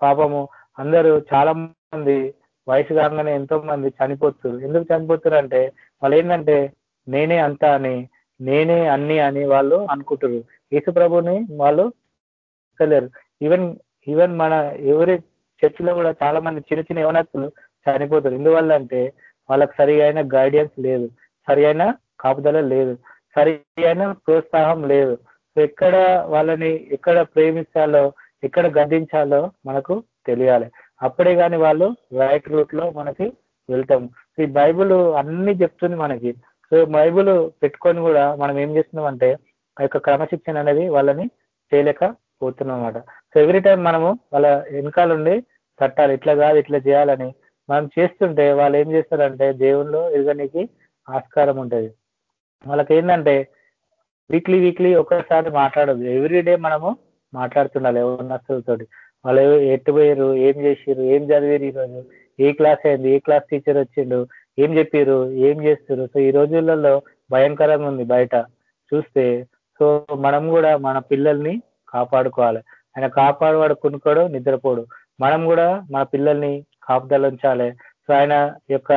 S5: పాపము అందరూ చాలా మంది వయసు కాగానే ఎంతో మంది చనిపోతున్నారు ఎందుకు చనిపోతున్నారు అంటే వాళ్ళు ఏంటంటే నేనే అంత అని నేనే అన్ని అని వాళ్ళు అనుకుంటారు యేసు ప్రభుని వాళ్ళు తెలియరు ఈవెన్ ఈవెన్ మన ఎవరి చర్చిలో కూడా చాలా మంది చిన్న చిన్న యవనస్తులు చనిపోతారు ఎందువల్ల అంటే వాళ్ళకి సరి అయిన గైడెన్స్ లేదు. సరి అయిన కాపుదల లేదు. సరి అయిన ప్రోత్సాహం లేదు. సో ఎక్కడ వాళ్ళని ఎక్కడ ప్రేమించాలో ఎక్కడ గద్దించాలో మనకు తెలియాలి. అప్పుడే కానీ వాళ్ళు రైట్ రూట్లో మనకి వెళ్తాం. ఈ బైబుల్ అన్ని చెప్తుంది మనకి. సో బైబుల్ పెట్టుకొని కూడా మనం ఏం చేస్తున్నాం అంటే ఆ యొక్క క్రమశిక్షణ అనేది వాళ్ళని చేయలేకపోతున్నాం అనమాట సో ఎవ్రీ టైం మనము వాళ్ళ వెనకాలండి తట్టాలి ఇట్లా కాదు ఇట్లా చేయాలని మనం చేస్తుంటే వాళ్ళు ఏం చేస్తారంటే దేవుళ్ళు ఎదగనికి ఆస్కారం ఉంటుంది. వాళ్ళకి ఏంటంటే వీక్లీ వీక్లీ ఒక్కసారి మాట్లాడదు ఎవ్రీ డే మనము మాట్లాడుతుండాలి ఉన్నతులతోటి వాళ్ళు ఎట్టు పోయారు ఏం చేసిర్రు ఏం చదివారు ఈరోజు ఏ క్లాస్ అయింది? ఏ క్లాస్ టీచర్ వచ్చిండు? ఏం చెప్పారు ఏం చేస్తారు సో ఈ రోజులలో భయంకరంగా ఉంది బయట. చూస్తే సో మనం కూడా మన పిల్లల్ని కాపాడుకోవాలి. ఆయన కాపాడువాడు కునుకోడు నిద్రపోడు. మనం కూడా మన పిల్లల్ని కాపుదల ఉంచాలి సో ఆయన యొక్క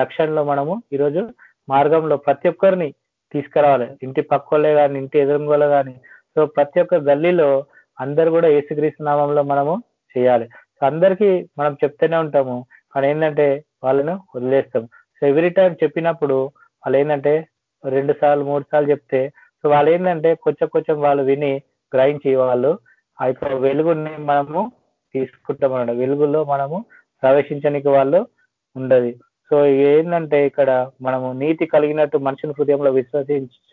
S5: రక్షణలో మనము ఈరోజు మార్గంలో ప్రతి ఒక్కరిని తీసుకురావాలి. ఇంటి పక్కోళ్ళే కానీ ఇంటి ఎదురుగోలే కానీ సో ప్రతి ఒక్క గల్లీలో అందరు కూడా ఏసుక్రీస్తు నామంలో మనము చేయాలి. సో అందరికీ మనం చెప్తూనే ఉంటాము కానీ ఏంటంటే వాళ్ళను వదిలేస్తాం. సో ఎవ్రీ టైం చెప్పినప్పుడు వాళ్ళు ఏంటంటే రెండు సార్లు మూడు సార్లు చెప్తే సో వాళ్ళు ఏంటంటే కొంచెం కొంచెం వాళ్ళు విని గ్రహించి వాళ్ళు. ఆ యొక్క వెలుగుని మనము తీసుకుంటాం అనమాట వెలుగులో మనము ప్రవేశించడానికి వాళ్ళు ఉండదు. సో ఏంటంటే ఇక్కడ మనము నీతి కలిగినట్టు మనుషుని హృదయంలో విశ్వసించ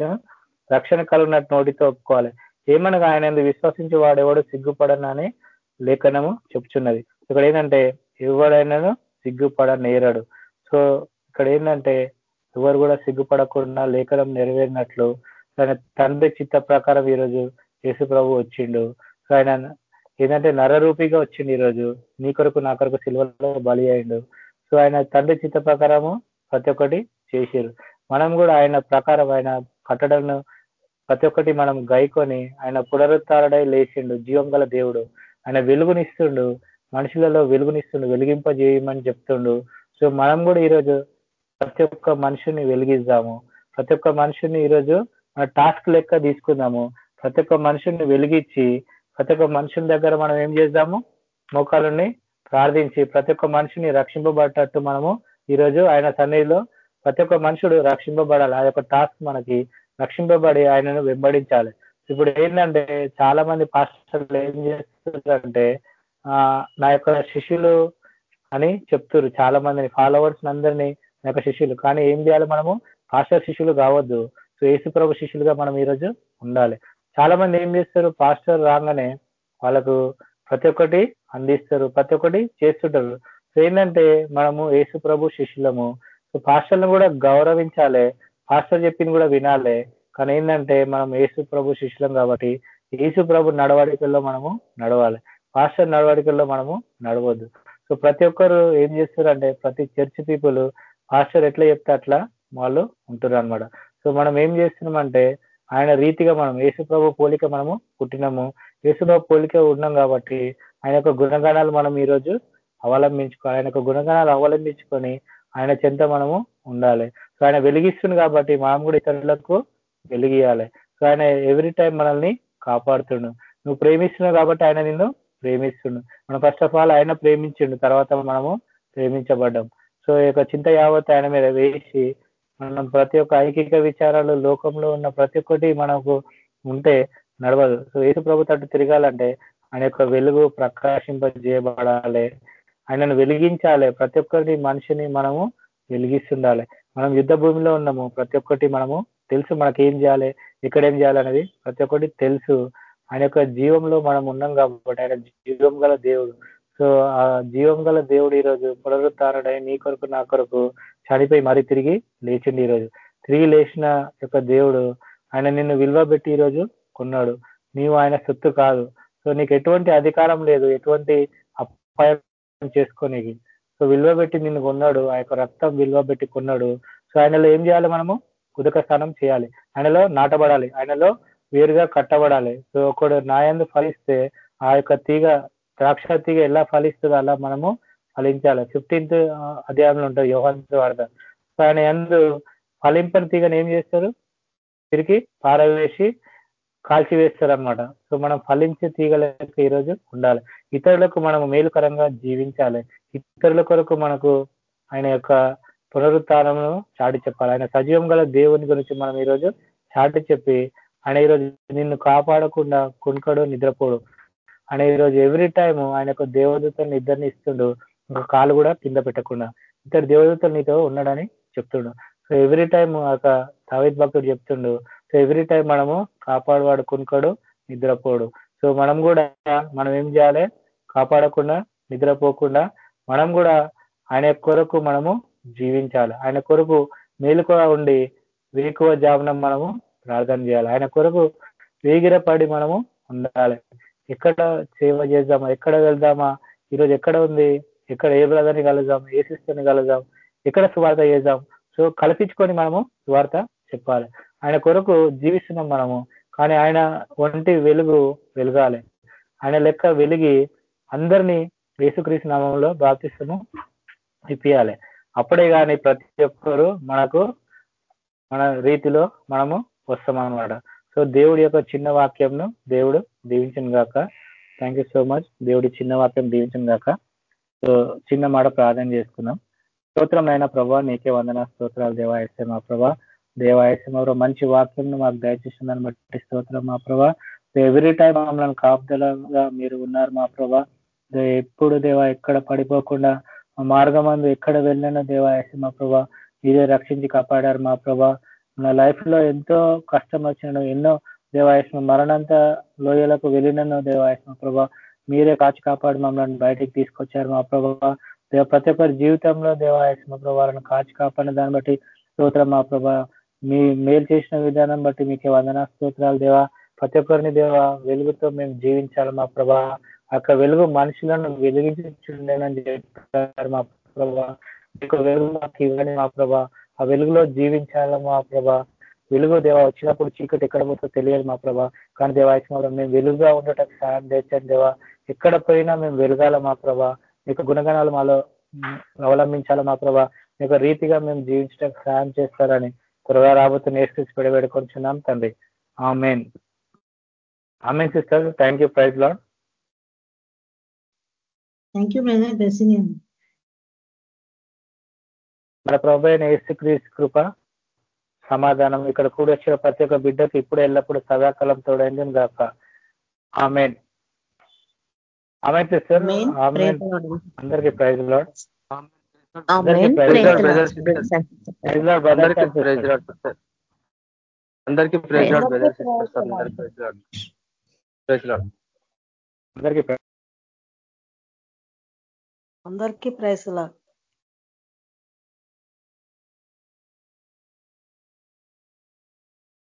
S5: రక్షణ కలిగినట్టు నోటితో ఒప్పుకోవాలి. ఏమనగా ఆయన విశ్వసించి వాడెవడు సిగ్గుపడనని లేఖనము చెప్తున్నది ఇక్కడ ఏంటంటే ఎవడైనాను సిగ్గుపడ నేరడు సో ఇక్కడ ఏంటంటే ఎవరు కూడా సిగ్గుపడకుండా లేఖనం నెరవేరినట్లు ఆయన తండ్రి చిత్త ప్రకారం ఈరోజు యేసు ప్రభు వచ్చిండు. సో ఆయన ఏంటంటే నరరూపిగా వచ్చిండు ఈరోజు. నీ కొరకు నా కొరకు సిల్వలో బలి అయిండు. సో ఆయన తండ్రి చిత్త ప్రకారము ప్రతి ఒక్కటి చేసిరు మనం కూడా ఆయన ప్రకారం ఆయన కట్టడను ప్రతి ఒక్కటి మనం గైకొని ఆయన పునరుత్డై లేచిండు జీవం గల దేవుడు. ఆయన వెలుగునిస్తుండు మనుషులలో వెలుగునిస్తుండు వెలిగింపజేయమని చెప్తుండు. సో మనం కూడా ఈరోజు ప్రతి ఒక్క మనిషిని వెలిగిద్దాము. ప్రతి ఒక్క మనిషిని ఈరోజు మన టాస్క్ లెక్క తీసుకుందాము. ప్రతి ఒక్క మనుషుని వెలిగించి ప్రతి ఒక్క మనుషుల దగ్గర మనం ఏం చేద్దాము? మోకాలని ప్రార్థించి ప్రతి ఒక్క మనిషిని రక్షింపబడేటట్టు మనము ఈరోజు ఆయన సన్నిధిలో ప్రతి ఒక్క మనుషుడు రక్షింపబడాలి. ఆ యొక్క టాస్క్ మనకి రక్షింపబడి ఆయనను వెంబడించాలి. ఇప్పుడు ఏంటంటే చాలా మంది పాస్టర్లు ఏం చేస్తుందంటే నా యొక్క శిష్యులు అని చెప్తున్నారు చాలా మందిని ఫాలోవర్స్ అందరినీ యొక్క శిష్యులు. కానీ ఏం చేయాలి మనము? పాస్టర్ శిష్యులు కావద్దు. సో యేసు ప్రభు శిష్యులుగా మనం ఈరోజు ఉండాలి. చాలా మంది ఏం చేస్తారు? పాస్టర్ రాగానే వాళ్ళకు ప్రతి ఒక్కటి అందిస్తారు. ప్రతి ఒక్కటి చేస్తుంటారు. సో ఏంటంటే మనము యేసు ప్రభు శిష్యులము. సో పాస్టర్లను కూడా గౌరవించాలి. పాస్టర్ చెప్పింది కూడా వినాలే. కానీ ఏంటంటే మనం యేసు ప్రభు శిష్యులం కాబట్టి యేసు ప్రభు నడవడికల్లో మనము నడవాలి. పాస్టర్ నడవడికల్లో మనము నడవద్దు. సో ప్రతి ఒక్కరు ఏం చేస్తారంటే ప్రతి చర్చ్ పీపుల్ పాస్టర్ ఎట్లా చెప్తే అట్లా వాళ్ళు ఉంటున్నారు అనమాట సో మనం ఏం చేస్తున్నామంటే ఆయన రీతిగా మనం యేసు ప్రభు పోలిక మనము పుట్టినాము. యేసు ప్రభు పోలిక ఉన్నాం కాబట్టి ఆయన యొక్క గుణగణాలు మనం ఈరోజు అవలంబించుకో ఆయన యొక్క గుణగణాలు అవలంబించుకొని ఆయన చెంత మనము ఉండాలి. సో ఆయన వెలిగిస్తుంది కాబట్టి మనం కూడా ఇతరులకు వెలిగియాలి. సో ఆయన ఎవ్రీ టైం మనల్ని కాపాడుతుండు. నువ్వు ప్రేమిస్తున్నావు కాబట్టి ఆయన నిన్ను ప్రేమిస్తుండు. మనం ఫస్ట్ ఆఫ్ ఆల్ ఆయన ప్రేమించిండు తర్వాత మనము ప్రేమించబడ్డాం. సో ఈ యొక్క చింత యావత్ ఆయన మీద వేసి మనం ప్రతి ఒక్క ఐకిక విచారాలు లోకంలో ఉన్న ప్రతి ఒక్కటి మనకు ఉంటే నడవదు. సో ఏసు ప్రభు తట్టు తిరగాలంటే ఆయన యొక్క వెలుగు ప్రకాశింపజేయబడాలి. ఆయనను వెలిగించాలి. ప్రతి ఒక్కటి మనిషిని మనము వెలిగిస్తుండాలి. మనం యుద్ధ భూమిలో ఉన్నాము. ప్రతి ఒక్కటి మనము తెలుసు మనకేం చేయాలి ఇక్కడ ఏం చేయాలి అనేది ప్రతి ఒక్కటి తెలుసు. ఆయన యొక్క జీవంలో మనం ఉన్నాం కాబట్టి ఆయన జీవం గల దేవుడు. సో ఆ జీవం గల దేవుడు ఈరోజు పునరుత్డై నీ కొరకు నా కొరకు చనిపోయి మరీ తిరిగి లేచిండి ఈరోజు. తిరిగి లేచిన యొక్క దేవుడు ఆయన నిన్ను విలువ పెట్టి ఈరోజు కొన్నాడు. నీవు ఆయన సొత్తు కాదు. సో నీకు ఎటువంటి అధికారం లేదు. ఎటువంటి అపాయం చేసుకోనికి సో విలువ పెట్టి నిన్ను కొన్నాడు ఆ యొక్క రక్తం విలువ పెట్టి కొన్నాడు. సో ఆయనలో ఏం చేయాలి మనము? ఉదక స్నానం చేయాలి. ఆయనలో నాటబడాలి. ఆయనలో వేరుగా కట్టబడాలి. సో ఒకడు నాయందు ఫలిస్తే ఆ యొక్క తీగ ద్రాక్ష తీగ ఎలా ఫలిస్తుందో అలా మనము ఫలించాలి. ఫిఫ్టీన్త్ అధ్యాయంలో ఉంటుంది యోహాన్ వార్త సో ఆయన ఎందు ఫలింపని తీగని ఏం చేస్తారు? తిరిగి పారవేసి కాల్చి వేస్తారు అనమాట సో మనం ఫలించే తీగలకి ఈరోజు ఉండాలి. ఇతరులకు మనం మేలుకరంగా జీవించాలి. ఇతరుల కొరకు మనకు ఆయన యొక్క పునరుత్నమును చాటి చెప్పాలి. ఆయన సజీవం గల దేవుని గురించి మనం ఈరోజు చాటి చెప్పి ఆయన ఈరోజు నిన్ను కాపాడకుండా కుణకడు నిద్రపోడు. ఆయన ఈరోజు ఎవ్రీ టైం ఆయన యొక్క దేవదూతలను ఇద్దరిని ఇస్తుండు. ఒక కాలు కూడా కింద పెట్టకుండా ఇద్దరు దేవదూతలు నీతో ఉన్నాడని చెప్తుండు. సో ఎవ్రీ టైం ఒక సావిత్ భక్తుడు చెప్తుండు. సో ఎవ్రీ టైం మనము కాపాడువాడు కునుకడు నిద్రపోడు. సో మనం కూడా మనం ఏం చేయాలి? కాపాడకుండా నిద్రపోకుండా మనం కూడా ఆయన కొరకు మనము జీవించాలి. ఆయన కొరకు మేలుగా ఉండి వేకువ జామున మనము ప్రార్థన చేయాలి. ఆయన కొరకు వేగిరపడి మనము ఉండాలి. ఎక్కడ సేవ చేద్దామా ఎక్కడ వెళ్దామా ఈరోజు ఎక్కడ ఉంది ఎక్కడ ఏ బ్రదర్ని కలుద్దాం ఏ సిస్టర్ని కలుద్దాం ఎక్కడ సువార్త చేద్దాం. సో కల్పించుకొని మనము సువార్త చెప్పాలి. ఆయన కొరకు జీవిస్తున్నాం మనము కానీ ఆయన ఒంటి వెలుగు వెలగాలి. ఆయన లెక్క వెలిగి అందరినీ యేసుక్రీస్తు నామంలో బాప్తిస్తము ఇప్పియాలి. అప్పుడే కానీ ప్రతి ఒక్కరు మనకు మన రీతిలో మనము వస్తామన్నమాట. సో దేవుడి యొక్క చిన్న వాక్యంను దేవుడు దీవించను గాక. థ్యాంక్ యూ సో మచ్ దేవుడి చిన్న వాక్యం దీవించను గాక. సో చిన్న మాట ప్రార్థన చేసుకున్నాం అయిన ప్రభా నీకే వందన స్తోత్రాలు దేవాయస్య మా ప్రభా. దేవాయస్య మా మంచి వాక్యంను మాకు దయచేసిందని బట్టి స్తోత్రం మా ప్రభా. ఎవ్రీ టైం మమ్మల్ని కాపుదలగా మీరు ఉన్నారు మా ప్రభా. ఎప్పుడు దేవా ఎక్కడ పడిపోకుండా మార్గం అందు ఎక్కడ వెళ్ళినా దేవాయస్య మా ప్రభా మీరే రక్షించి కాపాడారు మా ప్రభా. నా లైఫ్లో ఎంతో కష్టం వచ్చినాను ఎన్నో దేవాయస్మ మరణంత లోయలకు వెళ్ళినను దేవాయస్మ ప్రభా. మీరే కాచి కాపాడు మమ్మల్ని బయటికి తీసుకొచ్చారు మా ప్రభా. దేవ ప్రతి ఒక్కరి జీవితంలో దేవాయస్మ ప్రభావాలను కాచి కాపాడిన దాన్ని బట్టి స్తోత్రం మా ప్రభా. మీ మేలు చేసిన విధానం బట్టి మీకే వందన స్తోత్రాలు దేవా. ప్రతి ఒక్కరిని దేవ వెలుగుతో మేము జీవించాలి మా ప్రభా. అక్కడ వెలుగు మనుషులను వెలిగించుండేనని చెప్పారు మా ప్రభా. మీకు వెలుగు మాకు ఇవ్వండి మా ప్రభా. ఆ వెలుగులో జీవించాలి మా ప్రభా. వెలుగు దేవ వచ్చినప్పుడు చీకటి ఎక్కడ పోతుందో తెలియదు మా ప్రభా. కానీ దేవాయస్మరం మేము వెలుగుగా ఉండటానికి సాయం తెచ్చండి దేవా. ఎక్కడ పోయినా మేము వెలగాల మా ప్రభా. మీకు గుణగణాలు మాలో అవలంబించాలి మా ప్రభా. మీకు రీతిగా మేము జీవించడానికి సాయం చేస్తారని త్వరగా రాబోతున్న నేర్చుకుని పెడబెడుకొంచున్నాం తండ్రి. Amen. Amen sister thank you praise Lord.
S1: Thank you brother blessing
S5: మన ప్రభు అయిన యేసుక్రీస్తు కృప సమాధానం. ఇక్కడ కూడా వచ్చిన ప్రతి ఒక్క బిడ్డకు ఇప్పుడు ఎల్లప్పుడు సదాకాలం తోడైంది గాక. ఆమెన్. ఆమె సార్.
S1: Amen.
S5: ఆమె
S1: Praise the Lord.
S5: అందరికీ ప్రైజ్ లాడ్
S6: అందరికీ ప్రైజ్ లాడ్ సిస్టర్ అందరికీ ప్రైజ్ లాడ్
S3: అందరికీ ప్రైస్లా